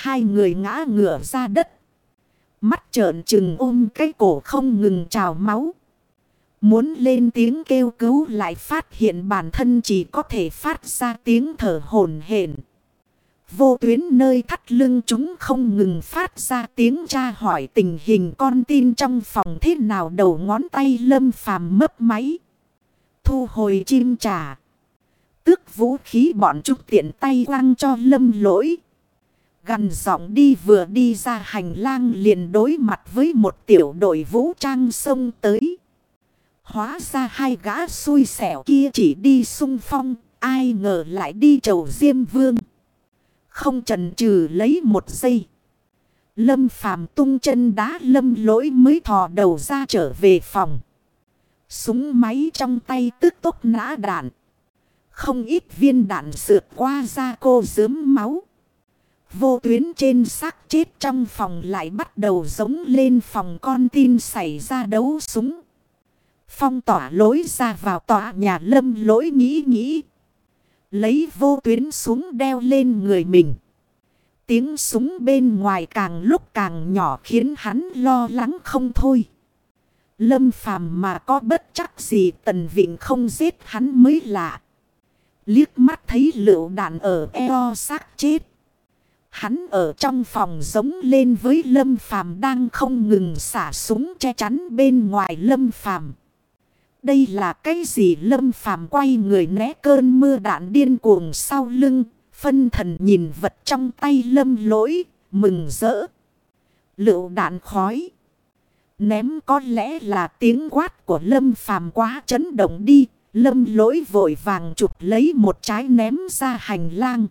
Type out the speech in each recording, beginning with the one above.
Hai người ngã ngửa ra đất. Mắt trợn trừng ôm cái cổ không ngừng trào máu. Muốn lên tiếng kêu cứu lại phát hiện bản thân chỉ có thể phát ra tiếng thở hổn hển. Vô tuyến nơi thắt lưng chúng không ngừng phát ra tiếng tra hỏi tình hình con tin trong phòng thế nào đầu ngón tay lâm phàm mấp máy. Thu hồi chim trà, Tước vũ khí bọn chúng tiện tay quăng cho lâm lỗi. Gần giọng đi vừa đi ra hành lang liền đối mặt với một tiểu đội vũ trang sông tới. Hóa ra hai gã xui xẻo kia chỉ đi sung phong, ai ngờ lại đi chầu Diêm Vương. Không chần chừ lấy một giây. Lâm phàm tung chân đá lâm lỗi mới thò đầu ra trở về phòng. Súng máy trong tay tức tốc nã đạn. Không ít viên đạn sượt qua da cô dướm máu. Vô tuyến trên xác chết trong phòng lại bắt đầu giống lên phòng con tin xảy ra đấu súng. Phong tỏa lối ra vào tòa nhà lâm lỗi nghĩ nghĩ. Lấy vô tuyến súng đeo lên người mình. Tiếng súng bên ngoài càng lúc càng nhỏ khiến hắn lo lắng không thôi. Lâm phàm mà có bất chắc gì tần vịnh không giết hắn mới lạ. Liếc mắt thấy lựu đạn ở eo xác chết. Hắn ở trong phòng giống lên với lâm phàm đang không ngừng xả súng che chắn bên ngoài lâm phàm. Đây là cái gì lâm phàm quay người né cơn mưa đạn điên cuồng sau lưng. Phân thần nhìn vật trong tay lâm lỗi, mừng rỡ. Lựu đạn khói. Ném có lẽ là tiếng quát của lâm phàm quá chấn động đi. Lâm lỗi vội vàng chụp lấy một trái ném ra hành lang.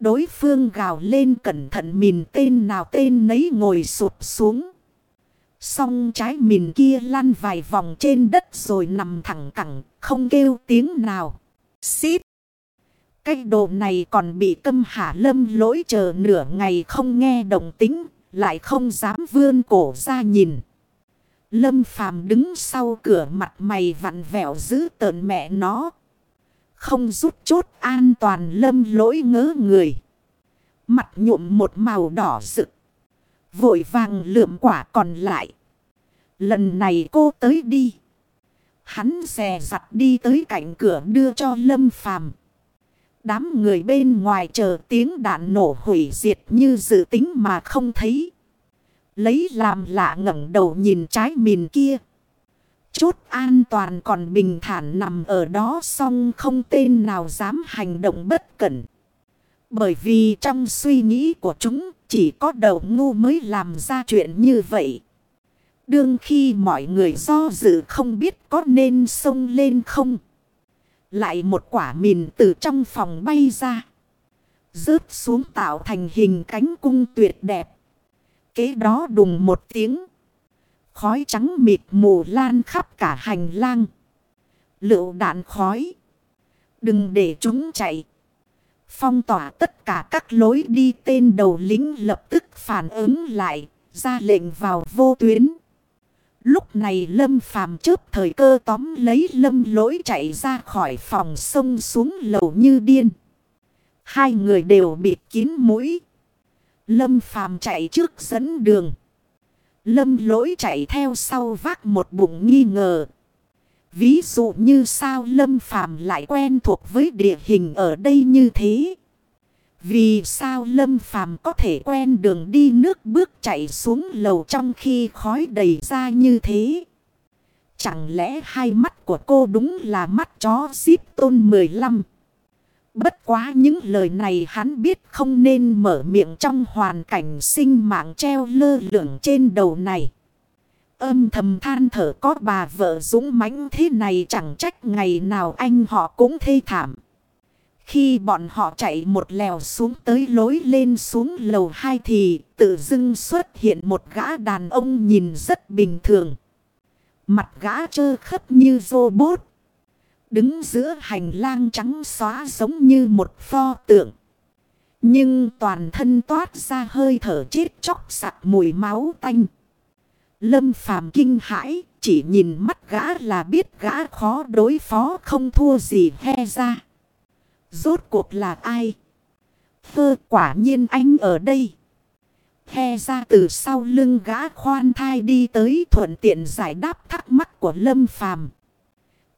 Đối phương gào lên cẩn thận mìn tên nào tên nấy ngồi sụp xuống. Xong trái mìn kia lăn vài vòng trên đất rồi nằm thẳng cẳng, không kêu tiếng nào. Xít! Cái đồ này còn bị câm hạ lâm lỗi chờ nửa ngày không nghe động tính, lại không dám vươn cổ ra nhìn. Lâm phàm đứng sau cửa mặt mày vặn vẹo giữ tợn mẹ nó. Không rút chốt an toàn lâm lỗi ngớ người. Mặt nhuộm một màu đỏ rực. Vội vàng lượm quả còn lại. Lần này cô tới đi. Hắn xè giặt đi tới cạnh cửa đưa cho lâm phàm. Đám người bên ngoài chờ tiếng đạn nổ hủy diệt như dự tính mà không thấy. Lấy làm lạ ngẩng đầu nhìn trái mìn kia. Chốt an toàn còn bình thản nằm ở đó song không tên nào dám hành động bất cẩn. Bởi vì trong suy nghĩ của chúng, chỉ có đầu ngu mới làm ra chuyện như vậy. Đương khi mọi người do dự không biết có nên xông lên không. Lại một quả mìn từ trong phòng bay ra. Rớt xuống tạo thành hình cánh cung tuyệt đẹp. Kế đó đùng một tiếng. Khói trắng mịt mù lan khắp cả hành lang. Lựu đạn khói. Đừng để chúng chạy. Phong tỏa tất cả các lối đi tên đầu lính lập tức phản ứng lại. Ra lệnh vào vô tuyến. Lúc này lâm phàm chớp thời cơ tóm lấy lâm lỗi chạy ra khỏi phòng sông xuống lầu như điên. Hai người đều bịt kín mũi. Lâm phàm chạy trước dẫn đường. Lâm lỗi chạy theo sau vác một bụng nghi ngờ. Ví dụ như sao Lâm phàm lại quen thuộc với địa hình ở đây như thế. Vì sao Lâm Phàm có thể quen đường đi nước bước chạy xuống lầu trong khi khói đầy ra như thế? Chẳng lẽ hai mắt của cô đúng là mắt chó xíp tôn 15? Bất quá những lời này hắn biết không nên mở miệng trong hoàn cảnh sinh mạng treo lơ lửng trên đầu này. Âm thầm than thở có bà vợ dũng mãnh thế này chẳng trách ngày nào anh họ cũng thê thảm. Khi bọn họ chạy một lèo xuống tới lối lên xuống lầu hai thì tự dưng xuất hiện một gã đàn ông nhìn rất bình thường. Mặt gã trơ khấp như robot. Đứng giữa hành lang trắng xóa giống như một pho tượng. Nhưng toàn thân toát ra hơi thở chết chóc sặc mùi máu tanh. Lâm phàm kinh hãi, chỉ nhìn mắt gã là biết gã khó đối phó không thua gì he ra. Rốt cuộc là ai? Phơ quả nhiên anh ở đây. He ra từ sau lưng gã khoan thai đi tới thuận tiện giải đáp thắc mắc của Lâm Phàm.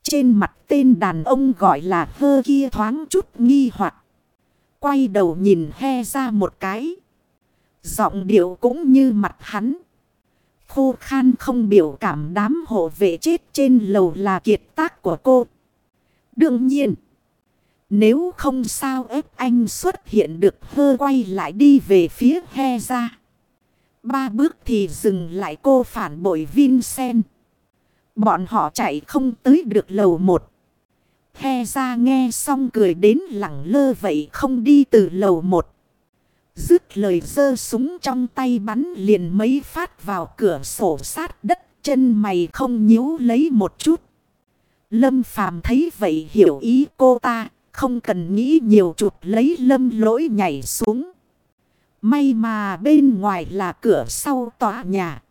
Trên mặt tên đàn ông gọi là hơ kia thoáng chút nghi hoặc Quay đầu nhìn he ra một cái. Giọng điệu cũng như mặt hắn. Khô khan không biểu cảm đám hộ vệ chết trên lầu là kiệt tác của cô. Đương nhiên. Nếu không sao ép anh xuất hiện được hơ quay lại đi về phía he ra. Ba bước thì dừng lại cô phản bội Vincent. Bọn họ chạy không tới được lầu một. He ra nghe xong cười đến lẳng lơ vậy không đi từ lầu một. Dứt lời giơ súng trong tay bắn liền mấy phát vào cửa sổ sát đất, chân mày không nhíu lấy một chút. Lâm phàm thấy vậy hiểu ý cô ta, không cần nghĩ nhiều chụp lấy lâm lỗi nhảy xuống. May mà bên ngoài là cửa sau tòa nhà.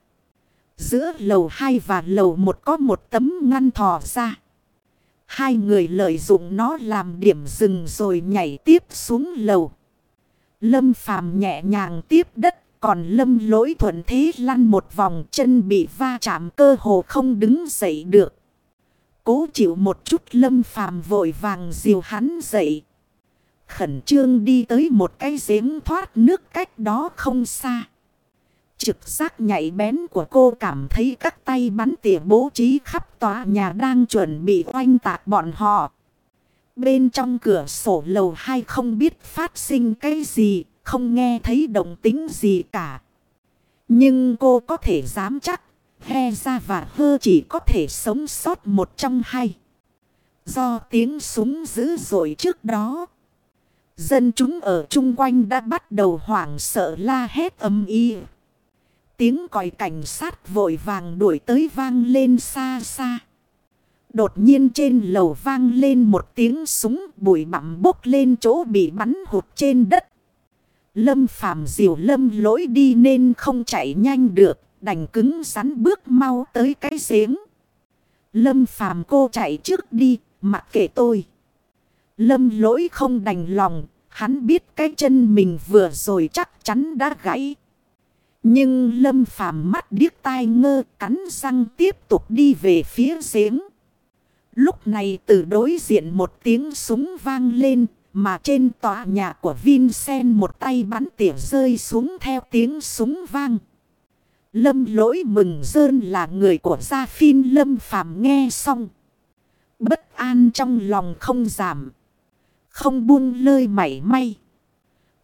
Giữa lầu 2 và lầu 1 có một tấm ngăn thò ra. Hai người lợi dụng nó làm điểm dừng rồi nhảy tiếp xuống lầu. Lâm phàm nhẹ nhàng tiếp đất. Còn lâm lỗi thuận thế lăn một vòng chân bị va chạm cơ hồ không đứng dậy được. Cố chịu một chút, lâm phàm vội vàng dìu hắn dậy. Khẩn trương đi tới một cái giếng thoát nước cách đó không xa. Trực giác nhạy bén của cô cảm thấy các tay bắn tỉa bố trí khắp tòa nhà đang chuẩn bị oanh tạc bọn họ. Bên trong cửa sổ lầu hai không biết phát sinh cái gì, không nghe thấy động tính gì cả. Nhưng cô có thể dám chắc, he ra và hơ chỉ có thể sống sót một trong hai. Do tiếng súng dữ dội trước đó. Dân chúng ở chung quanh đã bắt đầu hoảng sợ la hét âm y. Tiếng còi cảnh sát vội vàng đuổi tới vang lên xa xa. Đột nhiên trên lầu vang lên một tiếng súng bụi bặm bốc lên chỗ bị bắn hụt trên đất. Lâm phàm diều lâm lỗi đi nên không chạy nhanh được, đành cứng rắn bước mau tới cái giếng. Lâm phàm cô chạy trước đi, mặc kệ tôi. Lâm lỗi không đành lòng, hắn biết cái chân mình vừa rồi chắc chắn đã gãy. Nhưng lâm phàm mắt điếc tai ngơ, cắn răng tiếp tục đi về phía giếng. Lúc này từ đối diện một tiếng súng vang lên, mà trên tòa nhà của Vincent một tay bắn tỉa rơi xuống theo tiếng súng vang. Lâm lỗi mừng dơn là người của gia phin, lâm phàm nghe xong. Bất an trong lòng không giảm. Không buông lơi mảy may.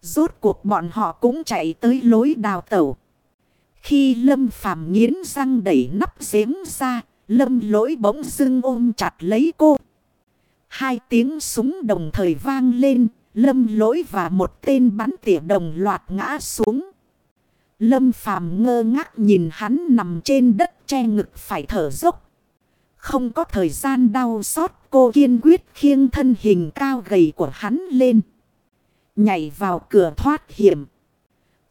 Rốt cuộc bọn họ cũng chạy tới lối đào tẩu. Khi lâm phàm nghiến răng đẩy nắp giếng ra, lâm lỗi bỗng dưng ôm chặt lấy cô. Hai tiếng súng đồng thời vang lên, lâm lỗi và một tên bắn tỉa đồng loạt ngã xuống. Lâm phàm ngơ ngác nhìn hắn nằm trên đất che ngực phải thở dốc. Không có thời gian đau xót cô kiên quyết khiêng thân hình cao gầy của hắn lên. Nhảy vào cửa thoát hiểm.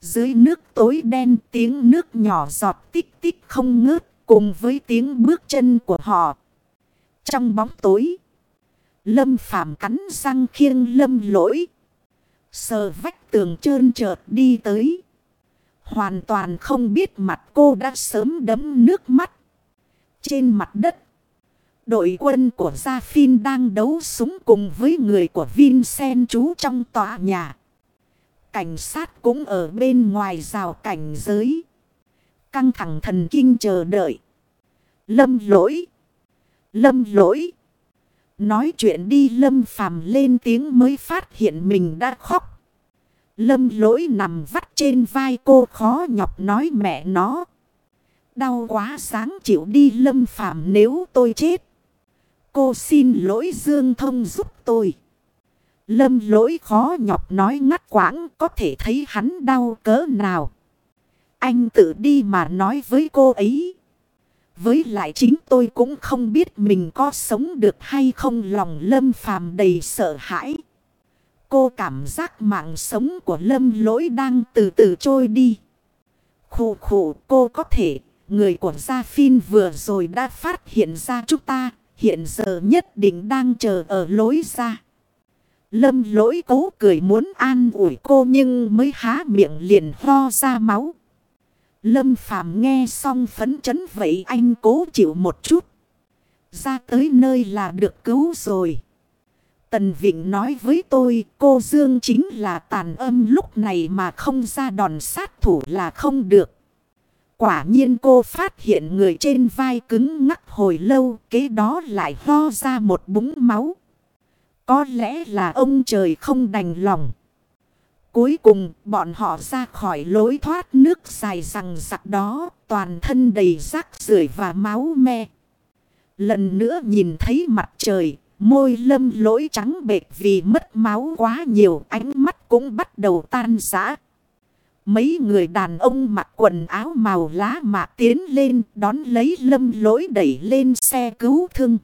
Dưới nước tối đen tiếng nước nhỏ giọt tích tích không ngớt cùng với tiếng bước chân của họ. Trong bóng tối. Lâm phàm cắn răng khiêng lâm lỗi. Sờ vách tường trơn trợt đi tới. Hoàn toàn không biết mặt cô đã sớm đấm nước mắt. Trên mặt đất. Đội quân của Gia Phin đang đấu súng cùng với người của Vincent trú trong tòa nhà. Cảnh sát cũng ở bên ngoài rào cảnh giới. Căng thẳng thần kinh chờ đợi. Lâm lỗi. Lâm lỗi. Nói chuyện đi lâm phàm lên tiếng mới phát hiện mình đã khóc. Lâm lỗi nằm vắt trên vai cô khó nhọc nói mẹ nó. Đau quá sáng chịu đi lâm phàm nếu tôi chết. Cô xin lỗi Dương Thông giúp tôi. Lâm lỗi khó nhọc nói ngắt quãng có thể thấy hắn đau cỡ nào. Anh tự đi mà nói với cô ấy. Với lại chính tôi cũng không biết mình có sống được hay không lòng lâm phàm đầy sợ hãi. Cô cảm giác mạng sống của lâm lỗi đang từ từ trôi đi. Khủ khủ cô có thể, người của Gia Phin vừa rồi đã phát hiện ra chúng ta, hiện giờ nhất định đang chờ ở lối ra. Lâm lỗi cố cười muốn an ủi cô nhưng mới há miệng liền ho ra máu. Lâm Phàm nghe xong phấn chấn vậy anh cố chịu một chút. Ra tới nơi là được cứu rồi. Tần Vịnh nói với tôi, cô Dương chính là tàn âm lúc này mà không ra đòn sát thủ là không được. Quả nhiên cô phát hiện người trên vai cứng ngắc hồi lâu, kế đó lại ho ra một búng máu. Có lẽ là ông trời không đành lòng. Cuối cùng bọn họ ra khỏi lối thoát nước dài rằng giặc đó toàn thân đầy rác rưởi và máu me. Lần nữa nhìn thấy mặt trời, môi lâm lỗi trắng bệt vì mất máu quá nhiều ánh mắt cũng bắt đầu tan rã. Mấy người đàn ông mặc quần áo màu lá mạ tiến lên đón lấy lâm lỗi đẩy lên xe cứu thương.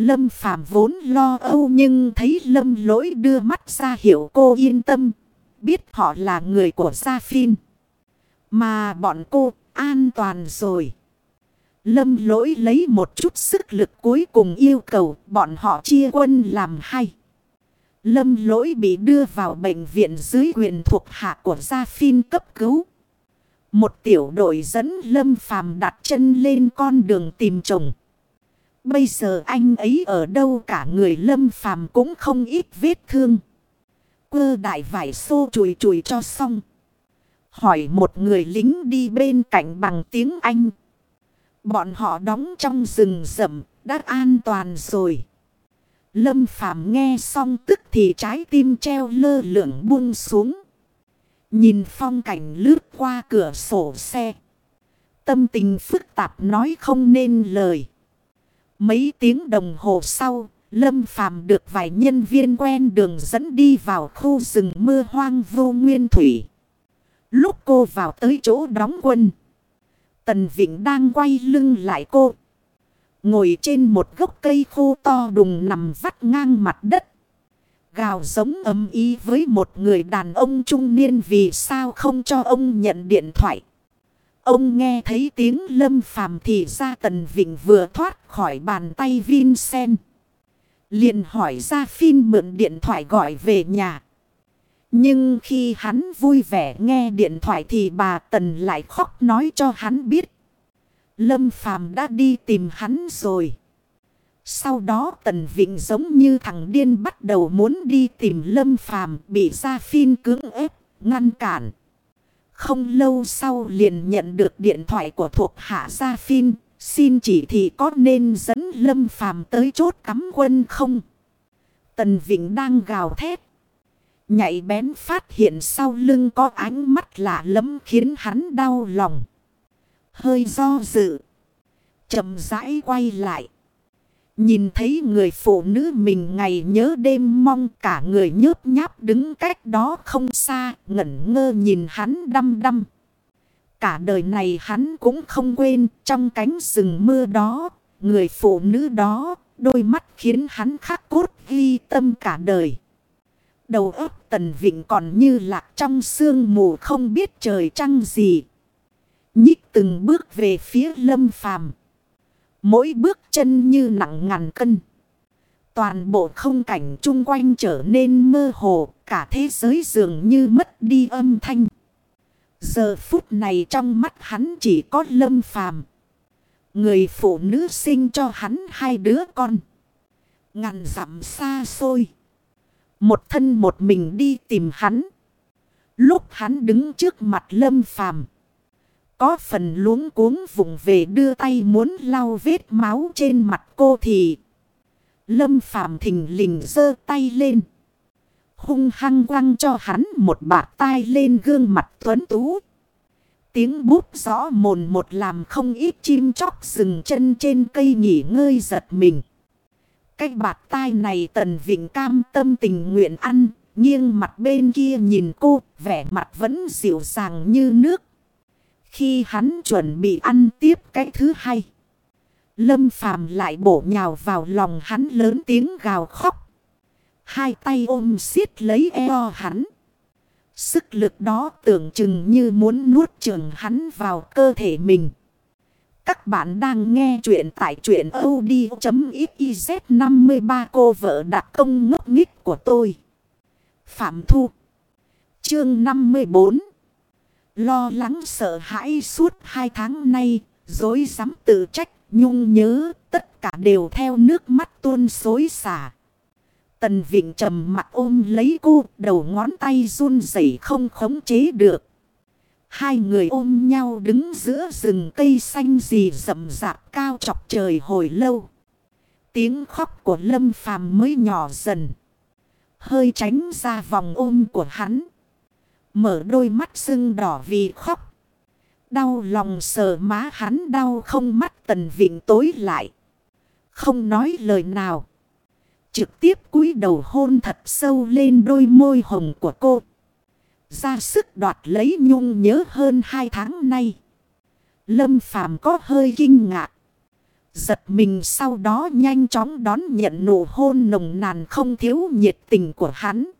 Lâm Phạm vốn lo âu nhưng thấy Lâm lỗi đưa mắt ra hiểu cô yên tâm. Biết họ là người của Gia Phin. Mà bọn cô an toàn rồi. Lâm lỗi lấy một chút sức lực cuối cùng yêu cầu bọn họ chia quân làm hai. Lâm lỗi bị đưa vào bệnh viện dưới quyền thuộc hạ của Gia Phin cấp cứu. Một tiểu đội dẫn Lâm Phàm đặt chân lên con đường tìm chồng. Bây giờ anh ấy ở đâu cả người Lâm Phàm cũng không ít vết thương. Quơ đại vải xô chùi chùi cho xong. Hỏi một người lính đi bên cạnh bằng tiếng Anh. Bọn họ đóng trong rừng rậm, đã an toàn rồi. Lâm Phàm nghe xong tức thì trái tim treo lơ lửng buông xuống. Nhìn phong cảnh lướt qua cửa sổ xe. Tâm tình phức tạp nói không nên lời. Mấy tiếng đồng hồ sau, Lâm Phàm được vài nhân viên quen đường dẫn đi vào khu rừng mưa hoang vô nguyên thủy. Lúc cô vào tới chỗ đóng quân, Tần Vịnh đang quay lưng lại cô. Ngồi trên một gốc cây khô to đùng nằm vắt ngang mặt đất. Gào giống âm ý với một người đàn ông trung niên vì sao không cho ông nhận điện thoại. Ông nghe thấy tiếng lâm phàm thì ra Tần Vịnh vừa thoát khỏi bàn tay Vincent. liền hỏi ra Phin mượn điện thoại gọi về nhà. Nhưng khi hắn vui vẻ nghe điện thoại thì bà Tần lại khóc nói cho hắn biết. Lâm Phàm đã đi tìm hắn rồi. Sau đó Tần Vịnh giống như thằng điên bắt đầu muốn đi tìm Lâm Phàm bị Gia Phin cưỡng ép, ngăn cản. Không lâu sau liền nhận được điện thoại của thuộc hạ Gia Phin, xin chỉ thị có nên dẫn Lâm Phàm tới chốt cắm quân không? Tần Vịnh đang gào thét. Nhạy bén phát hiện sau lưng có ánh mắt lạ lẫm khiến hắn đau lòng. Hơi do dự. chậm rãi quay lại. Nhìn thấy người phụ nữ mình ngày nhớ đêm mong cả người nhớp nháp đứng cách đó không xa, ngẩn ngơ nhìn hắn đăm đăm. Cả đời này hắn cũng không quên trong cánh rừng mưa đó, người phụ nữ đó, đôi mắt khiến hắn khắc cốt ghi tâm cả đời. Đầu óc tần vịnh còn như lạc trong sương mù không biết trời trăng gì. Nhích từng bước về phía lâm phàm. Mỗi bước chân như nặng ngàn cân. Toàn bộ không cảnh chung quanh trở nên mơ hồ. Cả thế giới dường như mất đi âm thanh. Giờ phút này trong mắt hắn chỉ có lâm phàm. Người phụ nữ sinh cho hắn hai đứa con. Ngàn dặm xa xôi. Một thân một mình đi tìm hắn. Lúc hắn đứng trước mặt lâm phàm. Có phần luống cuống vùng về đưa tay muốn lau vết máu trên mặt cô thì. Lâm Phàm thình lình giơ tay lên. Hung hăng quăng cho hắn một bạc tai lên gương mặt tuấn tú. Tiếng bút rõ mồn một làm không ít chim chóc dừng chân trên cây nghỉ ngơi giật mình. Cái bạc tai này tần vịnh cam tâm tình nguyện ăn. Nghiêng mặt bên kia nhìn cô, vẻ mặt vẫn dịu dàng như nước. Khi hắn chuẩn bị ăn tiếp cái thứ hai. Lâm Phàm lại bổ nhào vào lòng hắn lớn tiếng gào khóc. Hai tay ôm siết lấy eo hắn. Sức lực đó tưởng chừng như muốn nuốt trường hắn vào cơ thể mình. Các bạn đang nghe chuyện tại chuyện od.xyz 53 cô vợ đặc công ngốc nghích của tôi. Phạm Thu Chương 54 Lo lắng sợ hãi suốt hai tháng nay, dối dám tự trách, nhung nhớ, tất cả đều theo nước mắt tuôn xối xả. Tần Vịnh trầm mặt ôm lấy cô, đầu ngón tay run rẩy không khống chế được. Hai người ôm nhau đứng giữa rừng cây xanh gì rậm rạp cao chọc trời hồi lâu. Tiếng khóc của Lâm Phàm mới nhỏ dần. Hơi tránh ra vòng ôm của hắn. Mở đôi mắt sưng đỏ vì khóc. Đau lòng sờ má hắn đau không mắt tần vịnh tối lại. Không nói lời nào. Trực tiếp cúi đầu hôn thật sâu lên đôi môi hồng của cô. Ra sức đoạt lấy nhung nhớ hơn hai tháng nay. Lâm Phàm có hơi kinh ngạc. Giật mình sau đó nhanh chóng đón nhận nụ hôn nồng nàn không thiếu nhiệt tình của hắn.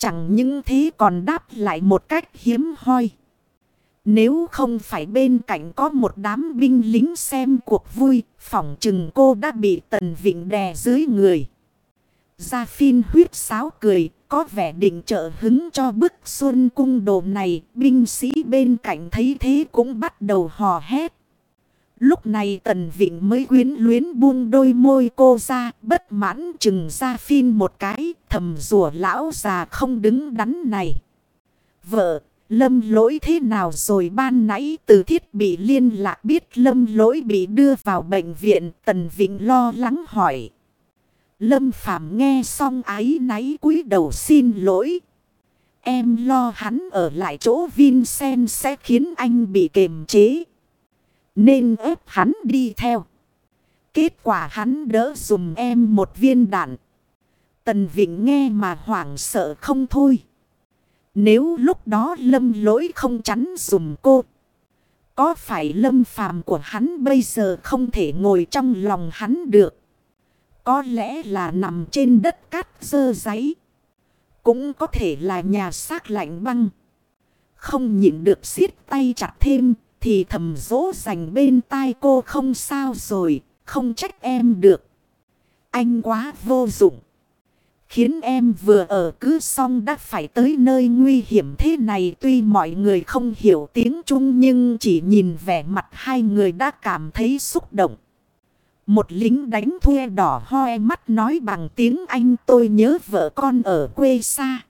Chẳng những thế còn đáp lại một cách hiếm hoi. Nếu không phải bên cạnh có một đám binh lính xem cuộc vui, phỏng chừng cô đã bị tần vịnh đè dưới người. Gia Phin huyết sáo cười, có vẻ định trợ hứng cho bức xuân cung đồ này. Binh sĩ bên cạnh thấy thế cũng bắt đầu hò hét. Lúc này Tần Vịnh mới quyến luyến buông đôi môi cô ra, bất mãn chừng ra Phin một cái, thầm rủa lão già không đứng đắn này. Vợ, lâm lỗi thế nào rồi ban nãy từ thiết bị liên lạc biết lâm lỗi bị đưa vào bệnh viện, Tần Vịnh lo lắng hỏi. Lâm Phàm nghe xong ái náy cúi đầu xin lỗi. Em lo hắn ở lại chỗ Vincent sẽ khiến anh bị kềm chế. Nên ép hắn đi theo. Kết quả hắn đỡ dùm em một viên đạn. Tần Vịnh nghe mà hoảng sợ không thôi. Nếu lúc đó lâm lỗi không chắn dùm cô. Có phải lâm phàm của hắn bây giờ không thể ngồi trong lòng hắn được. Có lẽ là nằm trên đất cát dơ giấy. Cũng có thể là nhà xác lạnh băng. Không nhịn được siết tay chặt thêm. Thì thầm dỗ dành bên tai cô không sao rồi. Không trách em được. Anh quá vô dụng. Khiến em vừa ở cứ xong đã phải tới nơi nguy hiểm thế này. Tuy mọi người không hiểu tiếng Trung nhưng chỉ nhìn vẻ mặt hai người đã cảm thấy xúc động. Một lính đánh thuê đỏ hoe mắt nói bằng tiếng Anh, tôi nhớ vợ con ở quê xa.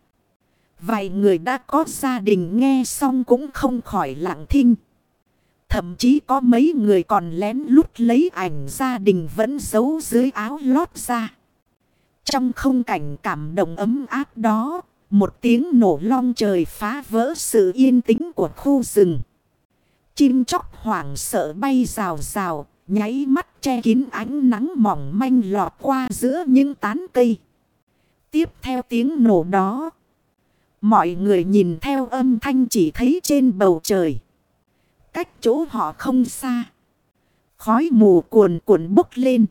Vài người đã có gia đình nghe xong cũng không khỏi lặng thinh. Thậm chí có mấy người còn lén lút lấy ảnh gia đình vẫn giấu dưới áo lót ra. Trong không cảnh cảm động ấm áp đó, một tiếng nổ long trời phá vỡ sự yên tĩnh của khu rừng. Chim chóc hoảng sợ bay rào rào, Nháy mắt che kín ánh nắng mỏng manh lọt qua giữa những tán cây. Tiếp theo tiếng nổ đó. Mọi người nhìn theo âm thanh chỉ thấy trên bầu trời. Cách chỗ họ không xa. Khói mù cuồn cuộn bốc lên.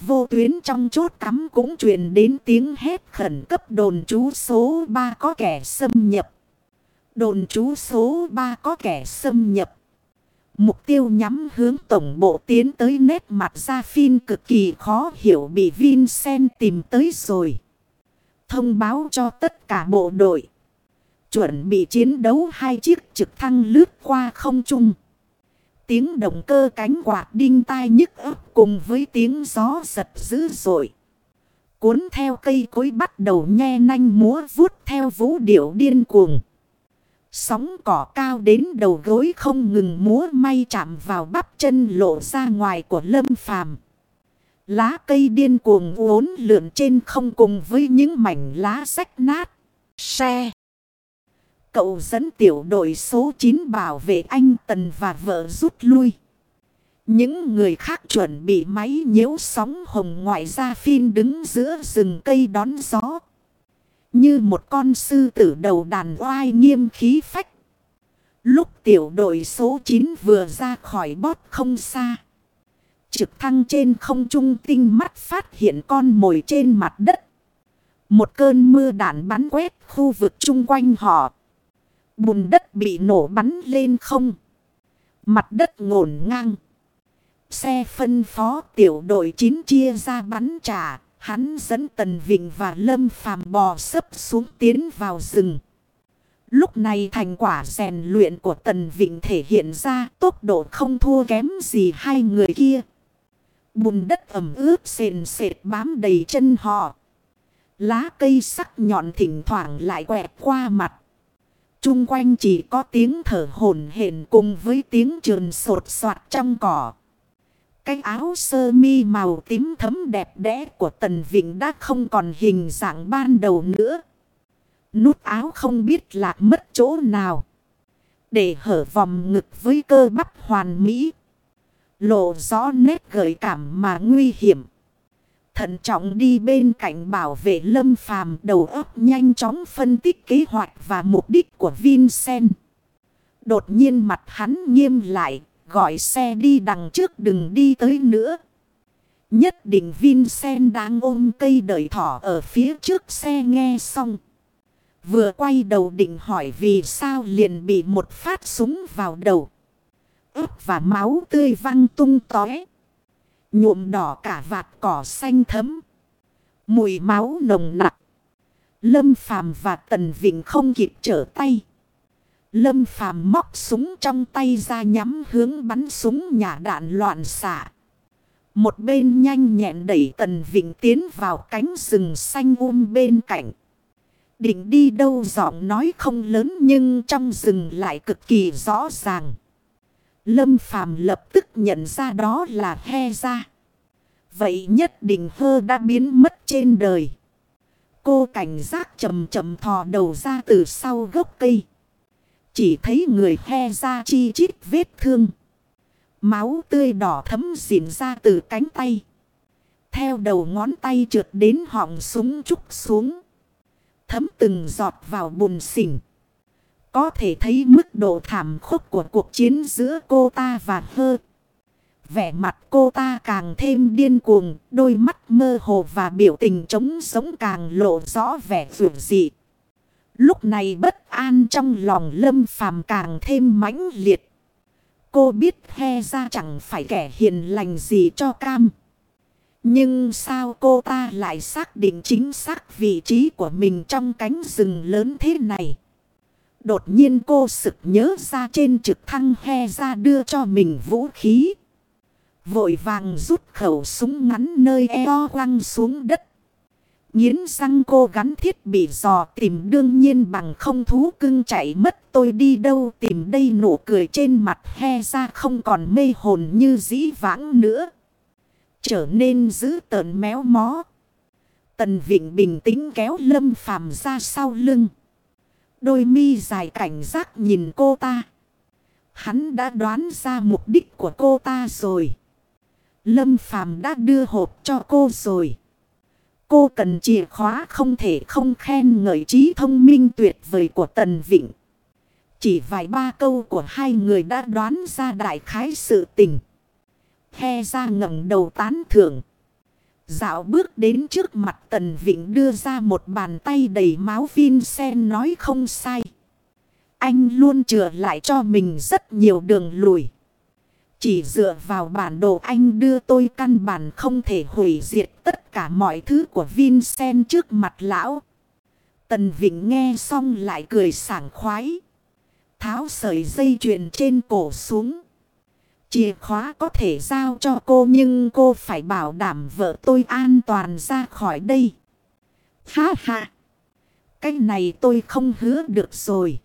Vô tuyến trong chốt cắm cũng truyền đến tiếng hét khẩn cấp đồn chú số 3 có kẻ xâm nhập. Đồn chú số 3 có kẻ xâm nhập. Mục tiêu nhắm hướng tổng bộ tiến tới nét mặt ra phim cực kỳ khó hiểu bị Vincent tìm tới rồi. Thông báo cho tất cả bộ đội. Chuẩn bị chiến đấu hai chiếc trực thăng lướt qua không trung. Tiếng động cơ cánh quạt đinh tai nhức ấp cùng với tiếng gió giật dữ dội. Cuốn theo cây cối bắt đầu nhe nanh múa vuốt theo vũ điệu điên cuồng. Sóng cỏ cao đến đầu gối không ngừng múa may chạm vào bắp chân lộ ra ngoài của lâm phàm. Lá cây điên cuồng uốn lượn trên không cùng với những mảnh lá rách nát. Xe. Cậu dẫn tiểu đội số 9 bảo vệ anh Tần và vợ rút lui. Những người khác chuẩn bị máy nhiễu sóng hồng ngoại ra phim đứng giữa rừng cây đón gió. Như một con sư tử đầu đàn oai nghiêm khí phách. Lúc tiểu đội số 9 vừa ra khỏi bót không xa. Trực thăng trên không trung tinh mắt phát hiện con mồi trên mặt đất. Một cơn mưa đạn bắn quét khu vực chung quanh họ. Bùn đất bị nổ bắn lên không. Mặt đất ngổn ngang. Xe phân phó tiểu đội 9 chia ra bắn trả. Hắn dẫn Tần Vịnh và Lâm Phàm bò sấp xuống tiến vào rừng. Lúc này thành quả rèn luyện của Tần Vịnh thể hiện ra tốc độ không thua kém gì hai người kia. Bùn đất ẩm ướt sền sệt bám đầy chân họ. Lá cây sắc nhọn thỉnh thoảng lại quẹt qua mặt. Trung quanh chỉ có tiếng thở hổn hển cùng với tiếng trườn sột soạt trong cỏ. Cái áo sơ mi màu tím thấm đẹp đẽ của Tần Vịnh đã không còn hình dạng ban đầu nữa. Nút áo không biết lạc mất chỗ nào. Để hở vòng ngực với cơ bắp hoàn mỹ. Lộ rõ nét gợi cảm mà nguy hiểm. Thận trọng đi bên cạnh bảo vệ lâm phàm đầu óc nhanh chóng phân tích kế hoạch và mục đích của Vincent. Đột nhiên mặt hắn nghiêm lại, gọi xe đi đằng trước đừng đi tới nữa. Nhất định Vincent đang ôm cây đợi thỏ ở phía trước xe nghe xong. Vừa quay đầu định hỏi vì sao liền bị một phát súng vào đầu. ướp và máu tươi văng tung tóe. Nhuộm đỏ cả vạt cỏ xanh thấm. Mùi máu nồng nặc. Lâm Phàm và Tần Vịnh không kịp trở tay. Lâm Phàm móc súng trong tay ra nhắm hướng bắn súng nhả đạn loạn xạ. Một bên nhanh nhẹn đẩy Tần Vịnh tiến vào cánh rừng xanh um bên cạnh. Định đi đâu giọng nói không lớn nhưng trong rừng lại cực kỳ rõ ràng. Lâm Phàm lập tức nhận ra đó là he ra. Vậy nhất định hơ đã biến mất trên đời. Cô cảnh giác chầm chầm thò đầu ra từ sau gốc cây. Chỉ thấy người he ra chi chít vết thương. Máu tươi đỏ thấm dịn ra từ cánh tay. Theo đầu ngón tay trượt đến họng súng trúc xuống. Thấm từng giọt vào bùn xỉnh. Có thể thấy mức độ thảm khốc của cuộc chiến giữa cô ta và hơ. Vẻ mặt cô ta càng thêm điên cuồng, đôi mắt mơ hồ và biểu tình trống sống càng lộ rõ vẻ vượt dị. Lúc này bất an trong lòng lâm phàm càng thêm mãnh liệt. Cô biết he ra chẳng phải kẻ hiền lành gì cho cam. Nhưng sao cô ta lại xác định chính xác vị trí của mình trong cánh rừng lớn thế này? Đột nhiên cô sực nhớ ra trên trực thăng he ra đưa cho mình vũ khí. Vội vàng rút khẩu súng ngắn nơi eo quăng xuống đất. Nhiến răng cô gắn thiết bị dò tìm đương nhiên bằng không thú cưng chạy mất tôi đi đâu tìm đây nụ cười trên mặt he ra không còn mê hồn như dĩ vãng nữa. Trở nên giữ tợn méo mó. Tần Vịnh bình tĩnh kéo lâm phàm ra sau lưng. Đôi mi dài cảnh giác nhìn cô ta. Hắn đã đoán ra mục đích của cô ta rồi. Lâm Phàm đã đưa hộp cho cô rồi. Cô cần chìa khóa không thể không khen ngợi trí thông minh tuyệt vời của Tần Vịnh. Chỉ vài ba câu của hai người đã đoán ra đại khái sự tình. He ra ngẩng đầu tán thưởng. Dạo bước đến trước mặt Tần Vịnh đưa ra một bàn tay đầy máu Vincent nói không sai. Anh luôn chừa lại cho mình rất nhiều đường lùi. Chỉ dựa vào bản đồ anh đưa tôi căn bản không thể hủy diệt tất cả mọi thứ của Vincent trước mặt lão. Tần Vịnh nghe xong lại cười sảng khoái. Tháo sợi dây chuyền trên cổ xuống. Chìa khóa có thể giao cho cô nhưng cô phải bảo đảm vợ tôi an toàn ra khỏi đây. Ha ha! Cái này tôi không hứa được rồi.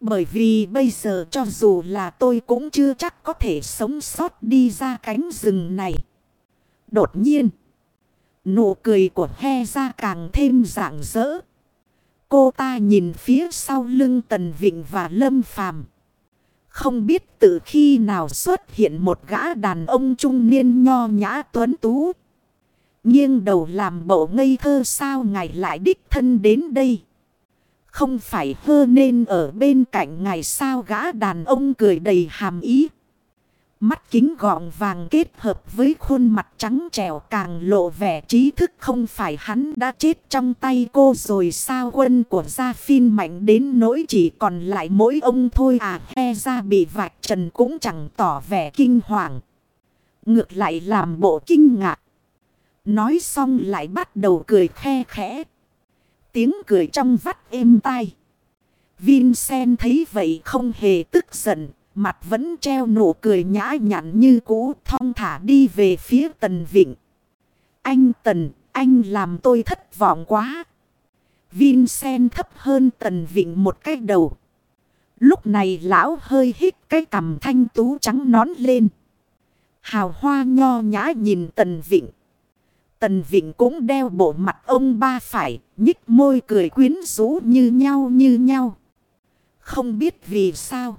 Bởi vì bây giờ cho dù là tôi cũng chưa chắc có thể sống sót đi ra cánh rừng này. Đột nhiên, nụ cười của he ra càng thêm rạng rỡ. Cô ta nhìn phía sau lưng Tần Vịnh và Lâm Phàm không biết từ khi nào xuất hiện một gã đàn ông trung niên nho nhã tuấn tú. Nghiêng đầu làm bộ ngây thơ sao ngài lại đích thân đến đây. Không phải hơ nên ở bên cạnh ngài sao gã đàn ông cười đầy hàm ý. Mắt kính gọn vàng kết hợp với khuôn mặt trắng trẻo càng lộ vẻ trí thức không phải hắn đã chết trong tay cô rồi sao quân của gia phin mạnh đến nỗi chỉ còn lại mỗi ông thôi à he ra bị vạch trần cũng chẳng tỏ vẻ kinh hoàng. Ngược lại làm bộ kinh ngạc. Nói xong lại bắt đầu cười khe khẽ. Tiếng cười trong vắt êm tai. Vincent thấy vậy không hề tức giận. Mặt vẫn treo nụ cười nhã nhặn như cũ thong thả đi về phía Tần Vịnh. Anh Tần, anh làm tôi thất vọng quá. Vincent thấp hơn Tần Vịnh một cái đầu. Lúc này lão hơi hít cái cằm thanh tú trắng nón lên. Hào hoa nho nhã nhìn Tần Vịnh. Tần Vịnh cũng đeo bộ mặt ông ba phải, nhích môi cười quyến rũ như nhau như nhau. Không biết vì sao.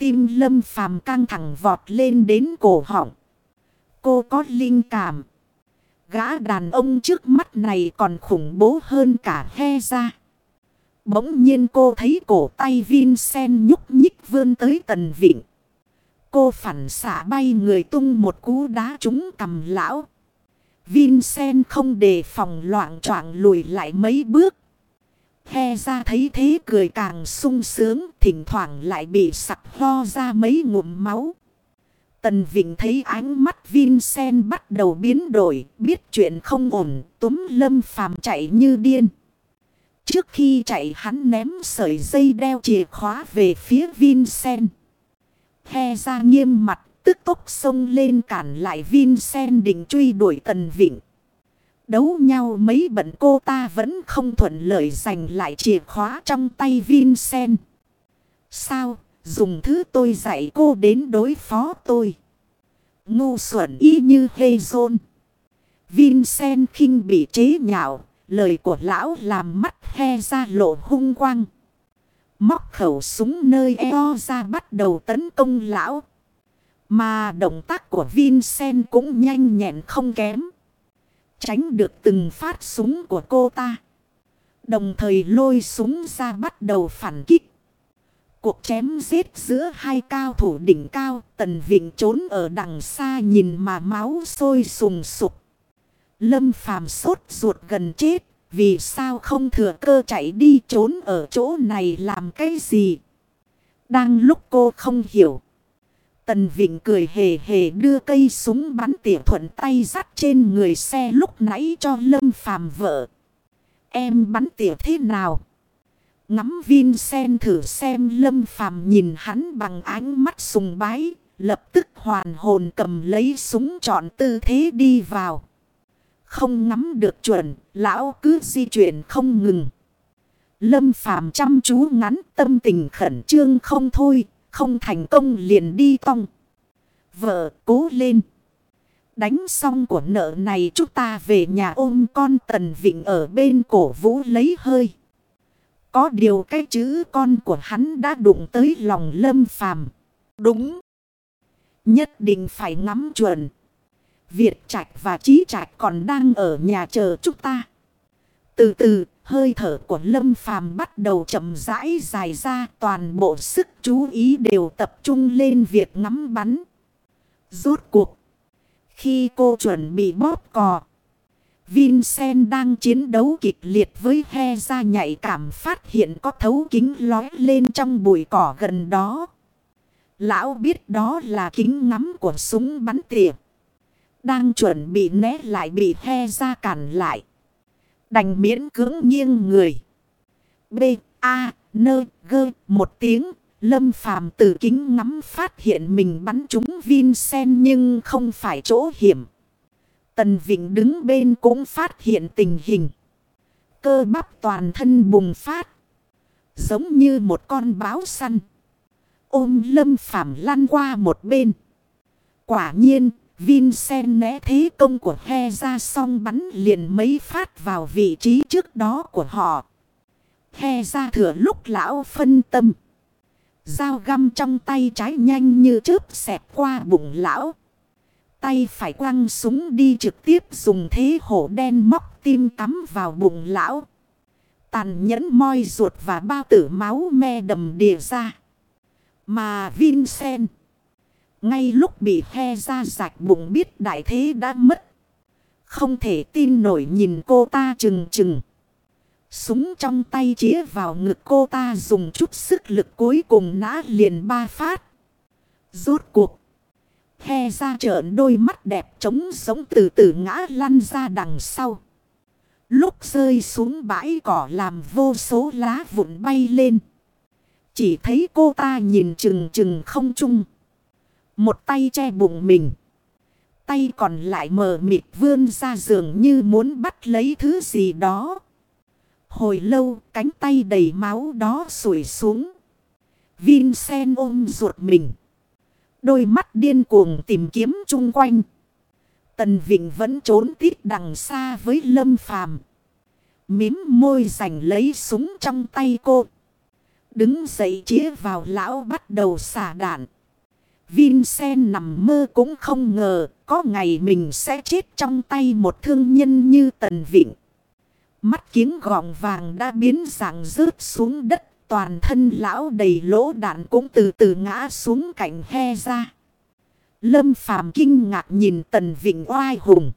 Tim lâm phàm căng thẳng vọt lên đến cổ họng. Cô có linh cảm. Gã đàn ông trước mắt này còn khủng bố hơn cả he ra. Bỗng nhiên cô thấy cổ tay Vincent nhúc nhích vươn tới tần vịnh. Cô phản xạ bay người tung một cú đá trúng cầm lão. Vincent không đề phòng loạn troảng lùi lại mấy bước. He ra thấy thế cười càng sung sướng, thỉnh thoảng lại bị sặc ho ra mấy ngụm máu. Tần Vịnh thấy ánh mắt Vincent bắt đầu biến đổi, biết chuyện không ổn, túm lâm phàm chạy như điên. Trước khi chạy hắn ném sợi dây đeo chìa khóa về phía Vincent. He ra nghiêm mặt, tức tốc xông lên cản lại Vincent định truy đuổi Tần Vịnh. Đấu nhau mấy bận cô ta vẫn không thuận lợi giành lại chìa khóa trong tay Vincent. Sao, dùng thứ tôi dạy cô đến đối phó tôi. Ngu xuẩn y như Hezon. Vincent khinh bị chế nhạo, lời của lão làm mắt he ra lộ hung quang. Móc khẩu súng nơi eo ra bắt đầu tấn công lão. Mà động tác của Vincent cũng nhanh nhẹn không kém. Tránh được từng phát súng của cô ta. Đồng thời lôi súng ra bắt đầu phản kích. Cuộc chém giết giữa hai cao thủ đỉnh cao. Tần Vịnh trốn ở đằng xa nhìn mà máu sôi sùng sục. Lâm phàm sốt ruột gần chết. Vì sao không thừa cơ chạy đi trốn ở chỗ này làm cái gì? Đang lúc cô không hiểu. Tần Vịnh cười hề hề đưa cây súng bắn tỉa thuận tay dắt trên người xe lúc nãy cho Lâm Phàm vợ. Em bắn tỉa thế nào? Ngắm Vincent thử xem Lâm Phàm nhìn hắn bằng ánh mắt sùng bái. Lập tức hoàn hồn cầm lấy súng chọn tư thế đi vào. Không ngắm được chuẩn, lão cứ di chuyển không ngừng. Lâm Phàm chăm chú ngắn tâm tình khẩn trương không thôi, không thành công liền đi tong. Vợ cố lên. Đánh xong của nợ này chúng ta về nhà ôm con Tần Vịnh ở bên cổ vũ lấy hơi. Có điều cái chữ con của hắn đã đụng tới lòng lâm phàm. Đúng. Nhất định phải ngắm chuẩn. Việt Trạch và Trí Trạch còn đang ở nhà chờ chúng ta. Từ từ, hơi thở của Lâm Phàm bắt đầu chậm rãi dài ra, toàn bộ sức chú ý đều tập trung lên việc ngắm bắn. Rốt cuộc. Khi cô chuẩn bị bóp cò. Vincent đang chiến đấu kịch liệt với he ra nhạy cảm phát hiện có thấu kính lói lên trong bụi cỏ gần đó. Lão biết đó là kính ngắm của súng bắn tỉa. Đang chuẩn bị né lại bị he ra cản lại. Đành miễn cưỡng nghiêng người. B, A, N, G, một tiếng. Lâm phàm từ kính ngắm phát hiện mình bắn trúng Vincent nhưng không phải chỗ hiểm. Tần Vịnh đứng bên cũng phát hiện tình hình. Cơ bắp toàn thân bùng phát. Giống như một con báo săn. Ôm lâm phàm lăn qua một bên. Quả nhiên Vincent né thế công của he ra xong bắn liền mấy phát vào vị trí trước đó của họ. He ra thừa lúc lão phân tâm. Dao găm trong tay trái nhanh như chớp xẹp qua bụng lão. Tay phải quăng súng đi trực tiếp dùng thế hổ đen móc tim cắm vào bụng lão. Tàn nhẫn moi ruột và bao tử máu me đầm đìa ra. Mà Vincent. Ngay lúc bị he ra rạch bụng biết đại thế đã mất. Không thể tin nổi nhìn cô ta chừng chừng. Súng trong tay chĩa vào ngực cô ta dùng chút sức lực cuối cùng nã liền ba phát. Rốt cuộc. He ra trợn đôi mắt đẹp trống sống từ từ ngã lăn ra đằng sau. Lúc rơi xuống bãi cỏ làm vô số lá vụn bay lên. Chỉ thấy cô ta nhìn chừng chừng không chung. Một tay che bụng mình. Tay còn lại mờ mịt vươn ra giường như muốn bắt lấy thứ gì đó. Hồi lâu, cánh tay đầy máu đó sủi xuống. Vincent ôm ruột mình. Đôi mắt điên cuồng tìm kiếm chung quanh. Tần Vịnh vẫn trốn tít đằng xa với Lâm Phàm Mím môi giành lấy súng trong tay cô. Đứng dậy chĩa vào lão bắt đầu xả đạn. Vincent nằm mơ cũng không ngờ có ngày mình sẽ chết trong tay một thương nhân như Tần Vịnh. Mắt kiếng gọng vàng đã biến dạng rớt xuống đất. Toàn thân lão đầy lỗ đạn cũng từ từ ngã xuống cạnh he ra. Lâm Phàm kinh ngạc nhìn Tần Vịnh oai hùng.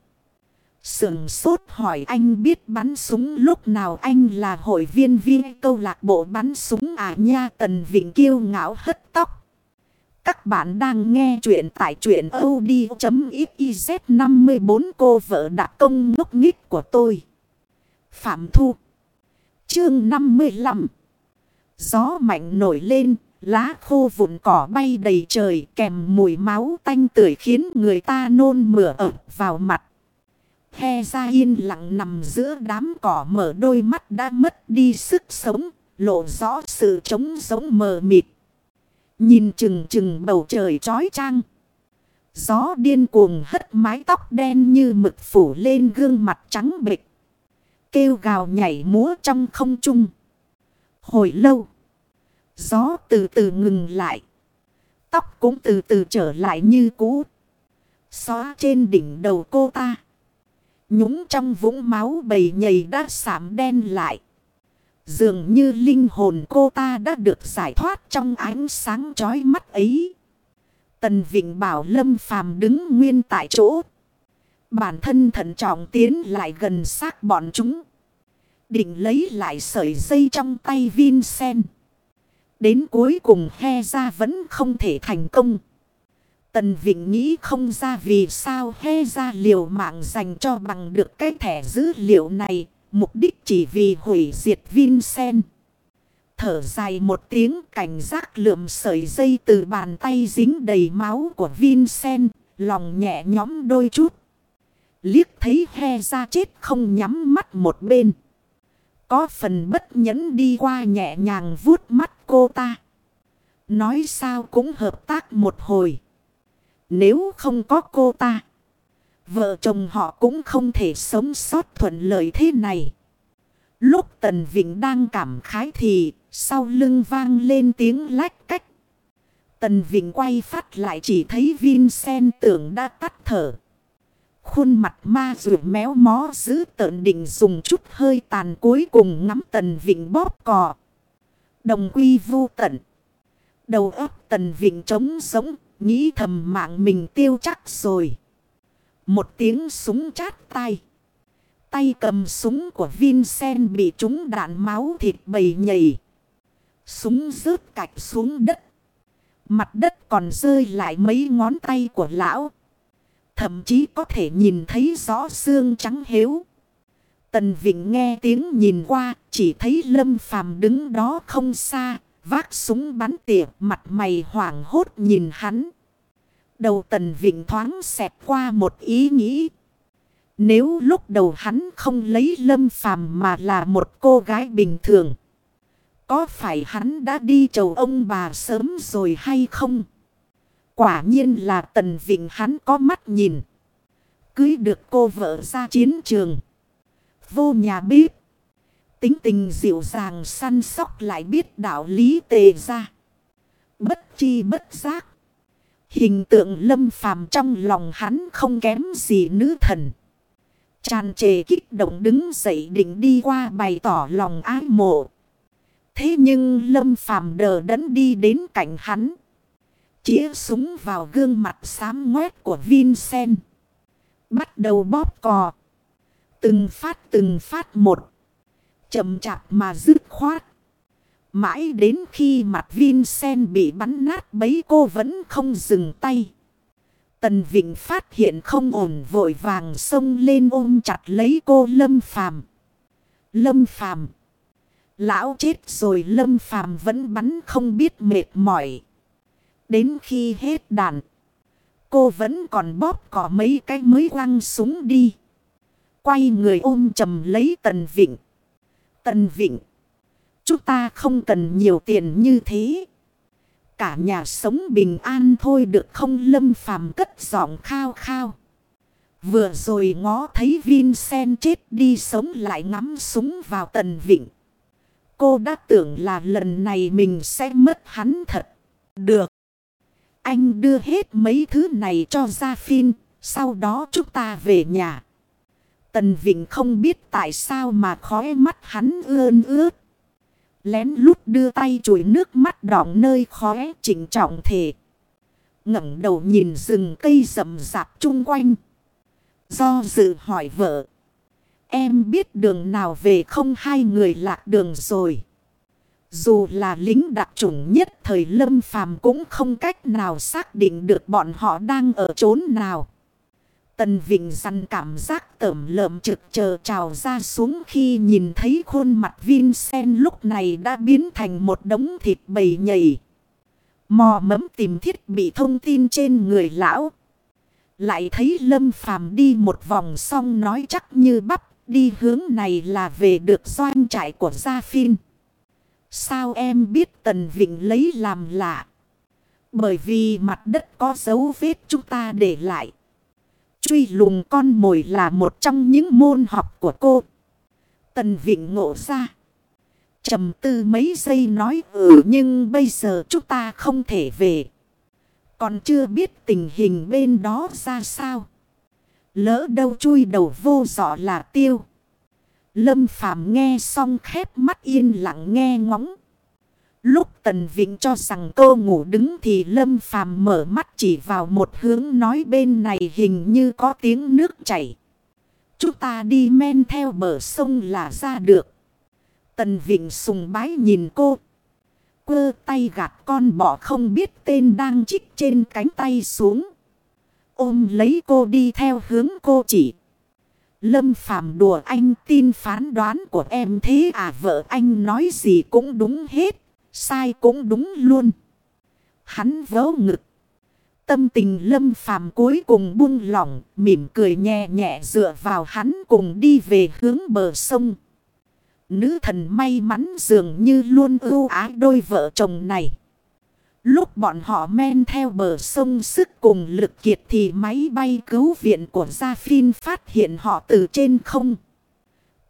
Sườn sốt hỏi anh biết bắn súng lúc nào anh là hội viên viên câu lạc bộ bắn súng à nha Tần Vịnh kiêu ngạo hất tóc. Các bạn đang nghe chuyện tại chuyện od.xyz 54 cô vợ đã công ngốc nghích của tôi. Phạm Thu Chương 55 Gió mạnh nổi lên, lá khô vụn cỏ bay đầy trời kèm mùi máu tanh tưởi khiến người ta nôn mửa ập vào mặt. He ra yên lặng nằm giữa đám cỏ mở đôi mắt đã mất đi sức sống, lộ rõ sự trống giống mờ mịt. Nhìn chừng chừng bầu trời trói trang. Gió điên cuồng hất mái tóc đen như mực phủ lên gương mặt trắng bịch. Kêu gào nhảy múa trong không trung. Hồi lâu. Gió từ từ ngừng lại. Tóc cũng từ từ trở lại như cũ. Xóa trên đỉnh đầu cô ta. Nhúng trong vũng máu bầy nhầy đã sảm đen lại. Dường như linh hồn cô ta đã được giải thoát trong ánh sáng chói mắt ấy. Tần Vịnh bảo Lâm Phàm đứng nguyên tại chỗ. Bản thân thận trọng tiến lại gần xác bọn chúng. Định lấy lại sợi dây trong tay Vincent. Đến cuối cùng he ra vẫn không thể thành công. Tần Vịnh nghĩ không ra vì sao he ra liều mạng dành cho bằng được cái thẻ dữ liệu này. Mục đích chỉ vì hủy diệt Vincent. Thở dài một tiếng, cảnh giác lượm sợi dây từ bàn tay dính đầy máu của Vincent. Lòng nhẹ nhõm đôi chút. Liếc thấy he ra chết không nhắm mắt một bên. Có phần bất nhẫn đi qua nhẹ nhàng vuốt mắt cô ta. Nói sao cũng hợp tác một hồi. Nếu không có cô ta. Vợ chồng họ cũng không thể sống sót thuận lợi thế này. Lúc Tần Vịnh đang cảm khái thì sau lưng vang lên tiếng lách cách. Tần Vịnh quay phát lại chỉ thấy Vincent tưởng đã tắt thở. Khuôn mặt ma rượu méo mó giữ tợn định dùng chút hơi tàn cuối cùng ngắm Tần Vịnh bóp cò. Đồng quy vô tận. Đầu óc Tần Vịnh trống sống, nghĩ thầm mạng mình tiêu chắc rồi. Một tiếng súng chát tay. Tay cầm súng của Vincent bị trúng đạn máu thịt bầy nhầy. Súng rớt cạch xuống đất. Mặt đất còn rơi lại mấy ngón tay của lão. Thậm chí có thể nhìn thấy rõ xương trắng héo. Tần Vịnh nghe tiếng nhìn qua, chỉ thấy Lâm Phàm đứng đó không xa, vác súng bắn tỉa, mặt mày hoảng hốt nhìn hắn. Đầu Tần Vịnh thoáng xẹt qua một ý nghĩ. Nếu lúc đầu hắn không lấy Lâm Phàm mà là một cô gái bình thường, có phải hắn đã đi chầu ông bà sớm rồi hay không? Quả nhiên là Tần Vịnh hắn có mắt nhìn. Cưới được cô vợ ra chiến trường. Vô nhà bếp. Tính tình dịu dàng săn sóc lại biết đạo lý tề ra. Bất chi bất giác. Hình tượng lâm phàm trong lòng hắn không kém gì nữ thần. Tràn trề kích động đứng dậy định đi qua bày tỏ lòng ái mộ. Thế nhưng lâm phàm đờ đẫn đi đến cạnh hắn. Chĩa súng vào gương mặt xám ngoét của Vincent. Bắt đầu bóp cò. Từng phát từng phát một. Chậm chạp mà dứt khoát. Mãi đến khi mặt Vincent bị bắn nát bấy cô vẫn không dừng tay. Tần Vịnh phát hiện không ổn, vội vàng xông lên ôm chặt lấy cô Lâm Phàm. Lâm Phàm Lão chết rồi, Lâm Phàm vẫn bắn không biết mệt mỏi. Đến khi hết đạn. Cô vẫn còn bóp cỏ mấy cái mới quăng súng đi. Quay người ôm chầm lấy Tần Vịnh. Tần Vịnh. Chúng ta không cần nhiều tiền như thế. Cả nhà sống bình an thôi được không lâm phàm cất giọng khao khao. Vừa rồi ngó thấy Vincent chết đi sống lại ngắm súng vào Tần Vịnh. Cô đã tưởng là lần này mình sẽ mất hắn thật. Được. Anh đưa hết mấy thứ này cho Gia Phin. Sau đó chúng ta về nhà. Tần Vịnh không biết tại sao mà khói mắt hắn ươn ướt. Lén lút đưa tay chùi nước mắt đọng nơi khóe chỉnh trọng thể. ngẩng đầu nhìn rừng cây rậm rạp chung quanh. Do dự hỏi vợ. Em biết đường nào về không hai người lạc đường rồi. Dù là lính đặc chủng nhất thời lâm phàm cũng không cách nào xác định được bọn họ đang ở chốn nào. Tần Vịnh dằn cảm giác tẩm lợm trực chờ trào ra xuống khi nhìn thấy khuôn mặt Vincent lúc này đã biến thành một đống thịt bầy nhầy. Mò mẫm tìm thiết bị thông tin trên người lão. Lại thấy Lâm Phàm đi một vòng xong nói chắc như bắp, đi hướng này là về được doanh trại của Gia Phin. Sao em biết Tần Vịnh lấy làm lạ? Bởi vì mặt đất có dấu vết chúng ta để lại. Truy lùng con mồi là một trong những môn học của cô. Tần Vịnh ngộ ra. trầm tư mấy giây nói ừ nhưng bây giờ chúng ta không thể về. Còn chưa biết tình hình bên đó ra sao. Lỡ đâu chui đầu vô dọ là tiêu. Lâm Phàm nghe xong khép mắt yên lặng nghe ngóng. Lúc Tần Vịnh cho rằng cô ngủ đứng thì Lâm Phàm mở mắt chỉ vào một hướng nói bên này hình như có tiếng nước chảy. Chúng ta đi men theo bờ sông là ra được. Tần Vịnh sùng bái nhìn cô. Quơ tay gạt con bọ không biết tên đang chích trên cánh tay xuống. Ôm lấy cô đi theo hướng cô chỉ. Lâm Phàm đùa anh tin phán đoán của em thế à vợ anh nói gì cũng đúng hết. Sai cũng đúng luôn. Hắn vớ ngực. Tâm tình lâm phàm cuối cùng buông lỏng, mỉm cười nhẹ nhẹ dựa vào hắn cùng đi về hướng bờ sông. Nữ thần may mắn dường như luôn ưu ái đôi vợ chồng này. Lúc bọn họ men theo bờ sông sức cùng lực kiệt thì máy bay cứu viện của Gia Phin phát hiện họ từ trên không.